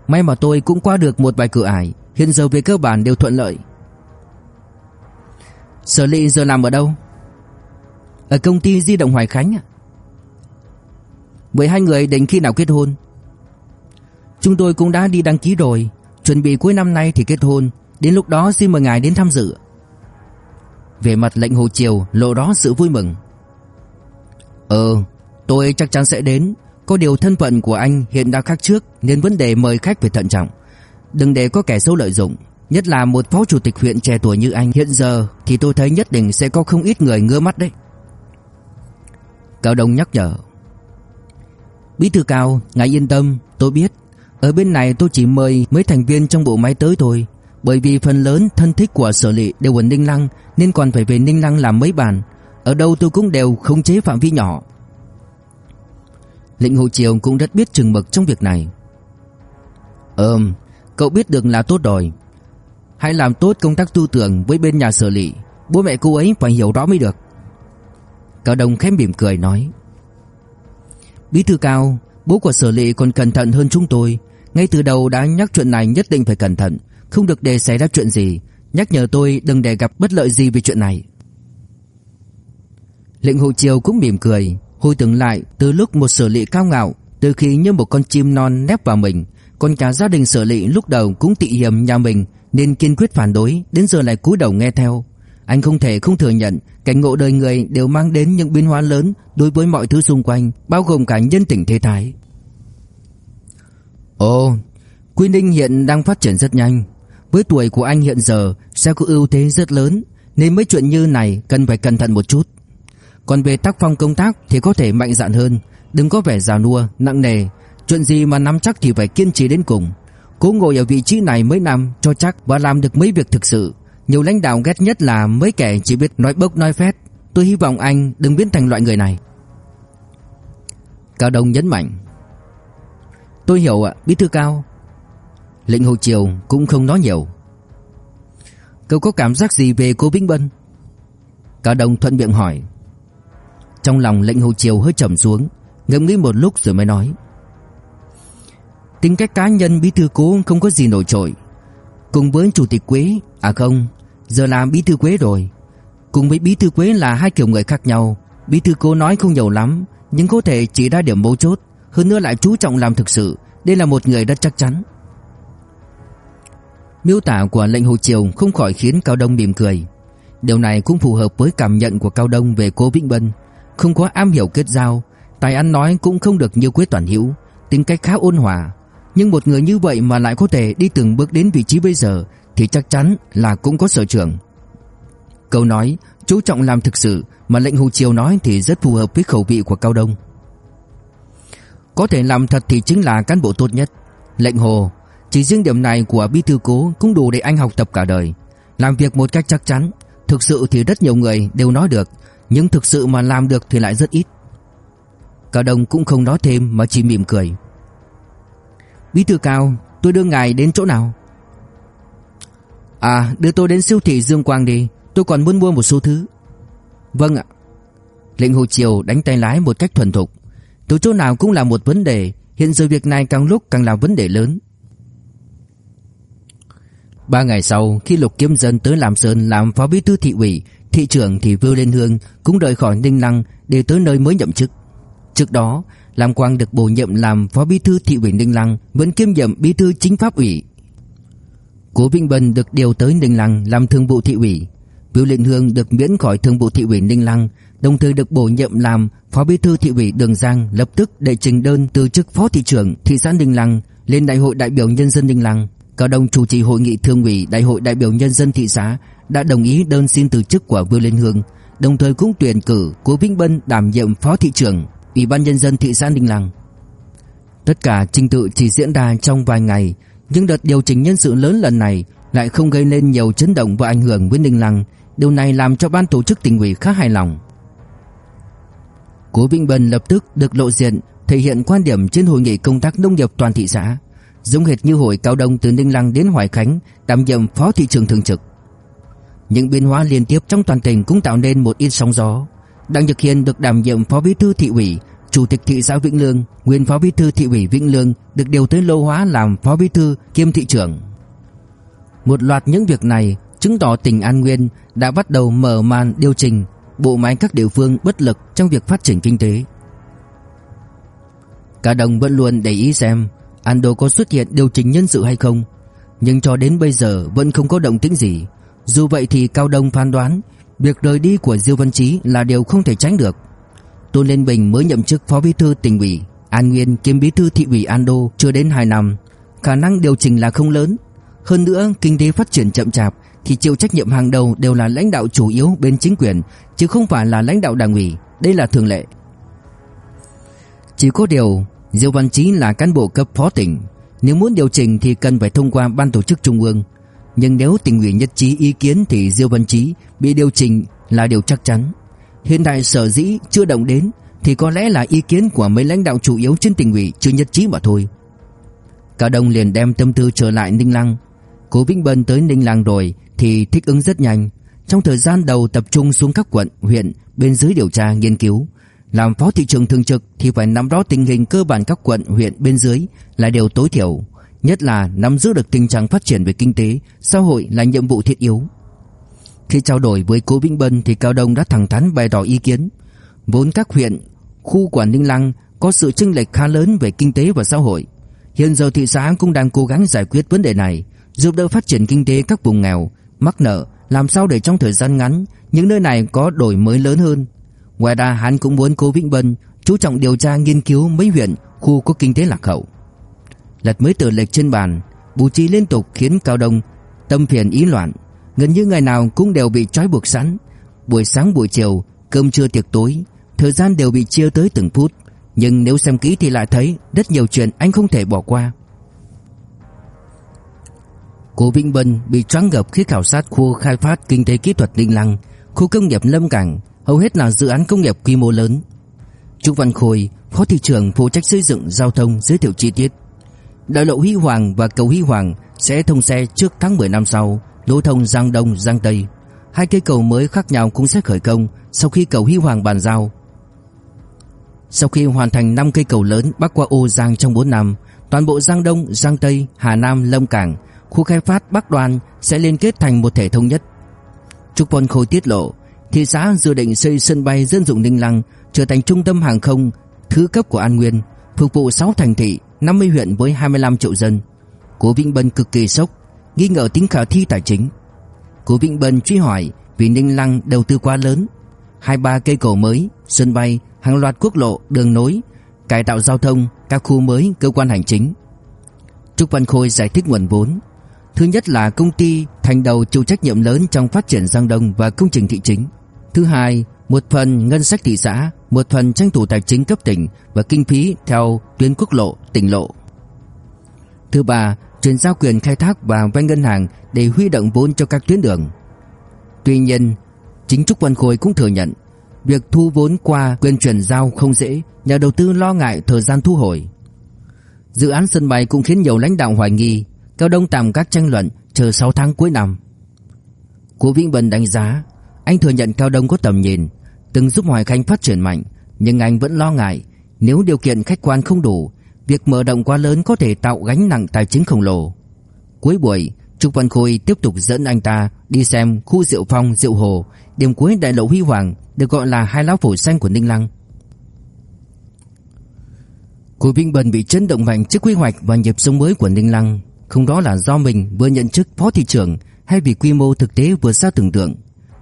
May mà tôi cũng qua được một vài cửa ải, hiện giờ về cơ bản đều thuận lợi. Sở Lệ giờ làm ở đâu? Ở công ty di động Hoài Khánh ạ. Vậy hai người định khi nào kết hôn? Chúng tôi cũng đã đi đăng ký rồi, chuẩn bị cuối năm nay thì kết hôn, đến lúc đó xin mời ngài đến tham dự. Về mặt lệnh Hồ Triều lộ đó sự vui mừng. Ờ, tôi chắc chắn sẽ đến, có điều thân phận của anh hiện đã khác trước nên vấn đề mời khách phải thận trọng. Đừng để có kẻ xấu lợi dụng, nhất là một phó chủ tịch huyện trẻ tuổi như anh hiện giờ thì tôi thấy nhất định sẽ có không ít người ngơ mắt đấy. Cao Đông nhắc nhở. Bí thư Cao, ngài yên tâm, tôi biết. Ở bên này tôi chỉ mời mấy thành viên trong bộ máy tới thôi. Bởi vì phần lớn thân thích của sở lị đều ở Ninh Lăng nên còn phải về Ninh Lăng làm mấy bàn. Ở đâu tôi cũng đều khống chế phạm vi nhỏ. Lệnh Hồ Triều cũng rất biết chừng mực trong việc này. Ừm, cậu biết được là tốt rồi. Hãy làm tốt công tác tư tưởng với bên nhà sở lý Bố mẹ cô ấy phải hiểu rõ mới được. Cao Đông khẽ mỉm cười nói. Bí thư cao, bố của sở lị còn cẩn thận hơn chúng tôi. Ngay từ đầu đã nhắc chuyện này nhất định phải cẩn thận, không được để xảy ra chuyện gì. Nhắc nhở tôi đừng để gặp bất lợi gì về chuyện này Lệnh Hồ Triều cũng mỉm cười Hồi tưởng lại từ lúc một sở lị cao ngạo Từ khi như một con chim non nép vào mình còn cả gia đình sở lị lúc đầu cũng tị hiểm nhà mình Nên kiên quyết phản đối Đến giờ lại cúi đầu nghe theo. Anh không thể không thừa nhận Cảnh ngộ đời người đều mang đến những biến hóa lớn Đối với mọi thứ xung quanh Bao gồm cả nhân tình thế thái. Ồ Quy Ninh hiện đang phát triển rất nhanh. Với tuổi của anh hiện giờ Sẽ có ưu thế rất lớn Nên mấy chuyện như này cần phải cẩn thận một chút. Còn về tác phong công tác thì có thể mạnh dạn hơn, đừng có vẻ già nua, nặng nề, chuyện gì mà nắm chắc thì phải kiên trì đến cùng. Cố ngồi ở vị trí này mấy năm cho chắc và làm được mấy việc thực sự. Nhiều lãnh đạo ghét nhất là mấy kẻ chỉ biết nói bốc nói phét. Tôi hy vọng anh đừng biến thành loại người này. Cao Đông nhấn mạnh. Tôi hiểu ạ, bí thư cao. Lệnh Hồ Triều cũng không nói nhiều. Cậu có cảm giác gì về cô Vĩnh Bân? Cao Đông thuận miệng hỏi. Trong lòng lệnh hồ triều hơi trầm xuống Ngẫm nghĩ một lúc rồi mới nói Tính cách cá nhân bí thư cố không có gì nổi trội. Cùng với chủ tịch Quế À không Giờ là bí thư Quế rồi. Cùng với bí thư Quế là hai kiểu người khác nhau. Bí thư cố nói không nhiều lắm Nhưng có thể chỉ ra điểm mấu chốt Hơn nữa lại chú trọng làm thực sự. Đây là một người rất chắc chắn. Miêu tả của lệnh hồ triều không khỏi khiến Cao Đông mỉm cười. Điều này cũng phù hợp với cảm nhận của Cao Đông về cố Vĩnh Bân. Không có am hiểu kết giao, tài ăn nói cũng không được như Quế Toàn Hữu, tính cách khá ôn hòa, nhưng một người như vậy mà lại có thể đi từng bước đến vị trí bây giờ thì chắc chắn là cũng có sở trường. Câu nói chú trọng làm thực sự mà lệnh Hồ Triều nói thì rất phù hợp với khẩu vị của Cao Đông. Có thể làm thật thì chính là cán bộ tốt nhất. Lệnh Hồ, chỉ riêng điểm này của Bí thư Cố cũng đủ để anh học tập cả đời. Làm việc một cách chắc chắn, thực sự thì rất nhiều người đều nói được, nhưng thực sự mà làm được thì lại rất ít Cao Đông cũng không nói thêm mà chỉ mỉm cười Bí thư Cao Tôi đưa ngài đến chỗ nào? À đưa tôi đến siêu thị Dương Quang đi Tôi còn muốn mua một số thứ. Vâng ạ. Lệnh Hồ Triều đánh tay lái một cách thuần thục. Từ chỗ nào cũng là một vấn đề Hiện giờ việc này càng lúc càng là vấn đề lớn. Ba ngày sau khi Lục Kiếm Dân tới làm Sơn làm phó bí thư thị ủy thị trưởng thì Vưu Liên Hương cũng rời khỏi Ninh Lăng để tới nơi mới nhậm chức. Trước đó, Lam Quang được bổ nhiệm làm phó bí thư thị ủy Ninh Lăng, vẫn kiêm nhiệm bí thư chính pháp ủy. Cố Vĩnh Bân được điều tới Ninh Lăng làm thường vụ thị ủy. Vưu Liên Hương được miễn khỏi thường vụ thị ủy Ninh Lăng, đồng thời được bổ nhiệm làm phó bí thư thị ủy Đường Giang, lập tức đệ trình đơn từ chức phó thị trưởng thị xã Ninh Lăng lên đại hội đại biểu nhân dân Ninh Lăng. Cao Đông chủ trì hội nghị thường ủy đại hội đại biểu nhân dân thị xã đã đồng ý đơn xin từ chức của Vương Liên Hương, đồng thời cũng tuyển cử Cố Vĩnh Bân đảm nhiệm phó thị trưởng Ủy ban nhân dân thị xã Ninh Lăng. Tất cả trình tự chỉ diễn ra trong vài ngày, nhưng đợt điều chỉnh nhân sự lớn lần này lại không gây nên nhiều chấn động và ảnh hưởng với Ninh Lăng, điều này làm cho ban tổ chức tỉnh ủy khá hài lòng. Cố Vĩnh Bân lập tức được lộ diện thể hiện quan điểm trên hội nghị công tác nông nghiệp toàn thị xã, giống hệt như hội cao đông từ Ninh Lăng đến Hoài Khánh đảm nhiệm phó thị trưởng thường trực. Những biến hóa liên tiếp trong toàn tỉnh cũng tạo nên một ít sóng gió. Đặng Nhật Hiền được đảm nhiệm phó bí thư thị ủy, chủ tịch thị xã Vĩnh Lương, nguyên phó bí thư thị ủy Vĩnh Lương được điều tới Lô Hóa làm phó bí thư kiêm thị trưởng. Một loạt những việc này chứng tỏ tỉnh An Nguyên đã bắt đầu mở màn điều chỉnh bộ máy các địa phương bất lực trong việc phát triển kinh tế. Cả đồng vẫn luôn để ý xem Ando có xuất hiện điều chỉnh nhân sự hay không, nhưng cho đến bây giờ vẫn không có động tĩnh gì. Dù vậy thì Cao Đông phán đoán việc rời đi của Diêu Văn Chí là điều không thể tránh được. Tôn Lên Bình mới nhậm chức phó bí thư tỉnh ủy, An Nguyên kiêm bí thư thị ủy An Đô chưa đến 2 năm, khả năng điều chỉnh là không lớn. Hơn nữa, kinh tế phát triển chậm chạp thì chịu trách nhiệm hàng đầu đều là lãnh đạo chủ yếu bên chính quyền, chứ không phải là lãnh đạo đảng ủy, đây là thường lệ. Chỉ có điều, Diêu Văn Chí là cán bộ cấp phó tỉnh, nếu muốn điều chỉnh thì cần phải thông qua ban tổ chức trung ương, nhưng nếu tỉnh ủy nhất trí ý kiến thì Diêu Văn Chí bị điều chỉnh là điều chắc chắn. Hiện tại sở dĩ chưa động đến thì có lẽ là ý kiến của mấy lãnh đạo chủ yếu trên tỉnh ủy chưa nhất trí mà thôi. Cao Đông liền đem tâm tư trở lại Ninh Lăng. Cố Vĩnh Bân tới Ninh Lăng rồi thì thích ứng rất nhanh. Trong thời gian đầu tập trung xuống các quận, huyện bên dưới điều tra nghiên cứu. Làm phó thị trưởng thường trực thì phải nắm rõ tình hình cơ bản các quận, huyện bên dưới là điều tối thiểu nhất là nắm giữ được tình trạng phát triển về kinh tế, xã hội là nhiệm vụ thiết yếu. Khi trao đổi với Cố Vĩnh Bân thì Cao Đông đã thẳng thắn bày tỏ ý kiến, vốn các huyện, khu quản Ninh Lăng có sự chênh lệch khá lớn về kinh tế và xã hội. Hiện giờ thị xã cũng đang cố gắng giải quyết vấn đề này, giúp đỡ phát triển kinh tế các vùng nghèo, mắc nợ, làm sao để trong thời gian ngắn những nơi này có đổi mới lớn hơn. Ngoài ra hắn cũng muốn Cố Vĩnh Bân chú trọng điều tra nghiên cứu mấy huyện, khu có kinh tế lạc hậu. Lật mới tờ lệch trên bàn, bù trí liên tục khiến Cao Đông tâm phiền ý loạn, gần như ngày nào cũng đều bị trói buộc sẵn. Buổi sáng buổi chiều, cơm trưa tiệc tối, thời gian đều bị chia tới từng phút, nhưng nếu xem kỹ thì lại thấy rất nhiều chuyện anh không thể bỏ qua. Cố Vĩnh Bân bị choáng ngợp khi khảo sát khu khai phát kinh tế kỹ thuật Ninh Lăng, khu công nghiệp Lâm Cảng, hầu hết là dự án công nghiệp quy mô lớn. Trúc Văn Khôi, Phó thị trưởng phụ trách xây dựng giao thông giới thiệu chi tiết. Đại lộ Huy Hoàng và cầu Huy Hoàng sẽ thông xe trước tháng 10 năm sau, nối thông Giang Đông, Giang Tây. Hai cây cầu mới khác nhau cũng sẽ khởi công sau khi cầu Huy Hoàng bàn giao. Sau khi hoàn thành 5 cây cầu lớn bắc qua ô Giang trong 4 năm, toàn bộ Giang Đông, Giang Tây, Hà Nam, Lâm Cảng, khu khai phát Bắc Đoan sẽ liên kết thành một thể thống nhất. Trúc Vân Khôi tiết lộ, thị xã dự định xây sân bay dân dụng Ninh Lăng trở thành trung tâm hàng không thứ cấp của An Nguyên, phục vụ 6 thành thị, 50 huyện với 25 triệu dân. Cố Vĩnh Bân cực kỳ sốc, nghi ngờ tính khả thi tài chính. Cố Vĩnh Bân truy hỏi vì Ninh Lăng đầu tư quá lớn, hai ba cây cầu mới, sân bay, hàng loạt quốc lộ, đường nối, cải tạo giao thông, các khu mới, cơ quan hành chính. Trúc Văn Khôi giải thích nguồn vốn. Thứ nhất là công ty thành đầu chịu trách nhiệm lớn trong phát triển Giang Đông và công trình thị chính. Thứ hai, một phần ngân sách thị xã, một phần tranh thủ tài chính cấp tỉnh và kinh phí theo tuyến quốc lộ, tỉnh lộ. Thứ ba, chuyển giao quyền khai thác và vay ngân hàng để huy động vốn cho các tuyến đường. Tuy nhiên, chính Trúc Văn Khôi cũng thừa nhận việc thu vốn qua quyền chuyển giao không dễ, nhà đầu tư lo ngại thời gian thu hồi. Dự án sân bay cũng khiến nhiều lãnh đạo hoài nghi, Cao Đông tạm các tranh luận chờ 6 tháng cuối năm. Cố Vĩnh Bân đánh giá, anh thừa nhận Cao Đông có tầm nhìn, từng giúp Hoài khanh phát triển mạnh, nhưng anh vẫn lo ngại nếu điều kiện khách quan không đủ, việc mở rộng quá lớn có thể tạo gánh nặng tài chính khổng lồ. Cuối buổi, Trúc Văn Khôi tiếp tục dẫn anh ta đi xem khu Diệu Phong, Diệu Hồ, điểm cuối đại lộ Huy Hoàng được gọi là hai lão phủ xanh của Ninh Lăng. Cô Vinh Bần bị chấn động mạnh trước quy hoạch và nhịp sống mới của Ninh Lăng, không đó là do mình vừa nhận chức phó thị trưởng hay vì quy mô thực tế vượt xa tưởng tượng.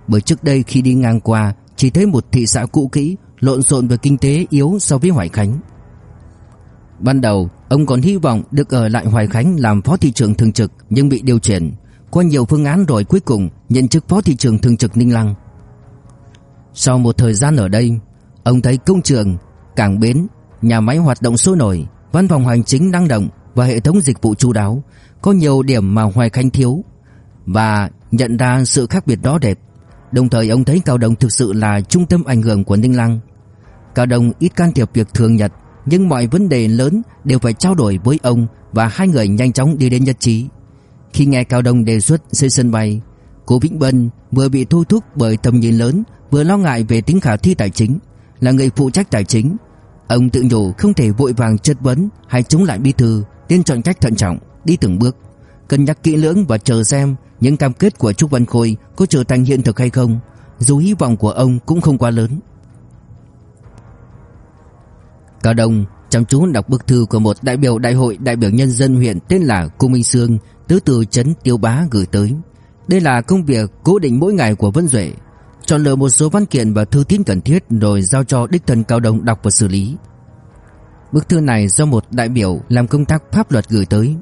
Bởi trước đây khi đi ngang qua chỉ thấy một thị xã cũ kỹ, lộn xộn về kinh tế yếu so với Hoài Khánh. Ban đầu, ông còn hy vọng được ở lại Hoài Khánh làm phó thị trưởng thường trực nhưng bị điều chuyển. Qua nhiều phương án rồi cuối cùng nhận chức phó thị trưởng thường trực Ninh Lăng. Sau một thời gian ở đây, ông thấy công trường, cảng bến, nhà máy hoạt động sôi nổi, văn phòng hành chính năng động và hệ thống dịch vụ chu đáo, có nhiều điểm mà Hoài Khánh thiếu và nhận ra sự khác biệt đó đẹp. Đồng thời ông thấy Cao Đông thực sự là trung tâm ảnh hưởng của Ninh Lăng. Cao Đông ít can thiệp việc thường nhật, nhưng mọi vấn đề lớn đều phải trao đổi với ông và hai người nhanh chóng đi đến nhất trí. Khi nghe Cao Đông đề xuất xây sân bay, Cố Vĩnh Bân vừa bị thôi thúc bởi tầm nhìn lớn, vừa lo ngại về tính khả thi tài chính, là người phụ trách tài chính. Ông tự nhủ không thể vội vàng chất vấn hay chống lại bí thư, nên chọn cách thận trọng, đi từng bước, cân nhắc kỹ lưỡng và chờ xem những cam kết của Trúc Văn Khôi có trở thành hiện thực hay không, dù hy vọng của ông cũng không quá lớn. Cao Đông chăm chú đọc bức thư của một đại biểu đại hội đại biểu nhân dân huyện tên là Cung Minh Sương, tứ từ trấn Tiêu Bá gửi tới. Đây là công việc cố định mỗi ngày của Vân Duệ, chọn lựa một số văn kiện và thư tín cần thiết rồi giao cho đích thân Cao Đông đọc và xử lý. Bức thư này do một đại biểu làm công tác pháp luật gửi tới.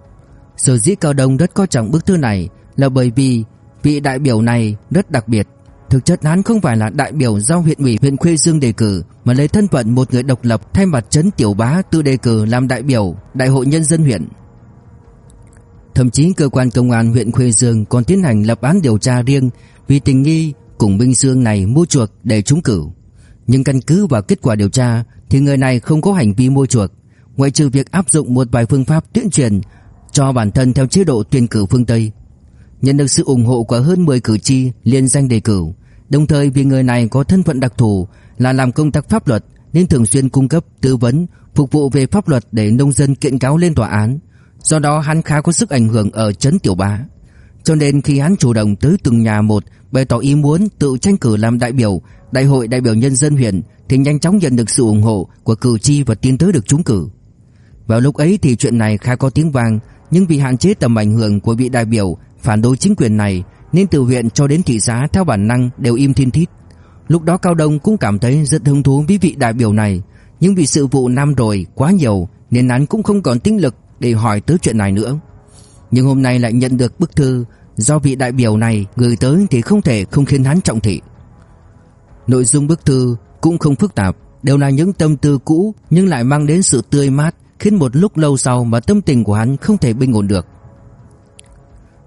Sở dĩ Cao Đông rất coi trọng bức thư này là bởi vì vị đại biểu này rất đặc biệt. Thực chất hắn không phải là đại biểu do huyện ủy huyện Khuê Dương đề cử mà lấy thân phận một người độc lập thay mặt trấn Tiểu Bá tự đề cử làm đại biểu Đại hội nhân dân huyện. Thậm chí cơ quan công an huyện Khuê Dương còn tiến hành lập án điều tra riêng vì tình nghi cùng Minh Dương này mua chuộc để trúng cử. Nhưng căn cứ vào kết quả điều tra thì người này không có hành vi mua chuộc, ngoại trừ việc áp dụng một vài phương pháp tuyên truyền cho bản thân theo chế độ tuyển cử phương Tây. Nhận được sự ủng hộ của hơn 10 cử tri liên danh đề cử, đồng thời vì người này có thân phận đặc thù là làm công tác pháp luật nên thường xuyên cung cấp tư vấn, phục vụ về pháp luật để nông dân kiện cáo lên tòa án. Do đó hắn khá có sức ảnh hưởng ở chấn Tiểu Bá Cho nên khi hắn chủ động tới từng nhà một Bày tỏ ý muốn tự tranh cử làm đại biểu Đại hội đại biểu nhân dân huyện Thì nhanh chóng nhận được sự ủng hộ của cử tri và tiến tới được trúng cử Vào lúc ấy thì chuyện này khá có tiếng vang nhưng vì hạn chế tầm ảnh hưởng của vị đại biểu Phản đối chính quyền này, Nên từ huyện cho đến thị xã theo bản năng đều im thiên thít. Lúc đó Cao Đông cũng cảm thấy rất hứng thú với vị đại biểu này. Nhưng vì sự vụ năm rồi quá nhiều, Nên hắn cũng không còn tinh lực để hỏi tới chuyện này nữa. Nhưng hôm nay lại nhận được bức thư, Do vị đại biểu này gửi tới thì không thể không khiến hắn trọng thị. Nội dung bức thư cũng không phức tạp, Đều là những tâm tư cũ Nhưng lại mang đến sự tươi mát Khiến một lúc lâu sau mà tâm tình của hắn không thể bình ổn được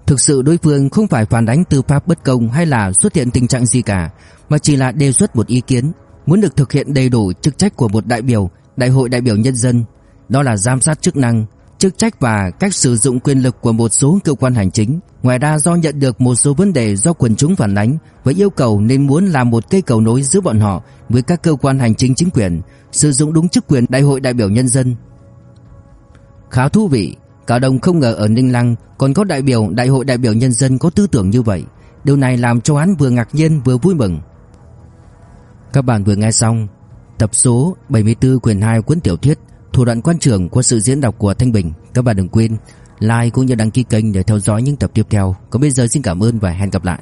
Thực sự đối phương không phải phản ánh tư pháp bất công hay là xuất hiện tình trạng gì cả Mà chỉ là đề xuất một ý kiến Muốn được thực hiện đầy đủ chức trách của một đại biểu Đại hội đại biểu nhân dân Đó là giám sát chức năng chức trách và cách sử dụng quyền lực của một số cơ quan hành chính. Ngoài ra do nhận được một số vấn đề do quần chúng phản ánh và yêu cầu nên muốn làm một cây cầu nối giữa bọn họ với các cơ quan hành chính chính quyền, sử dụng đúng chức quyền đại hội đại biểu nhân dân. Khá thú vị, Cả đồng không ngờ ở Ninh Lăng còn có đại biểu đại hội đại biểu nhân dân có tư tưởng như vậy. Điều này làm cho hắn vừa ngạc nhiên vừa vui mừng. Các bạn vừa nghe xong tập số 74 quyển 2 cuốn tiểu thuyết Thủ đoạn quan trường của sự diễn đọc của Thanh Bình. Các bạn đừng quên like cũng như đăng ký kênh để theo dõi những tập tiếp theo. Còn bây giờ xin cảm ơn và hẹn gặp lại.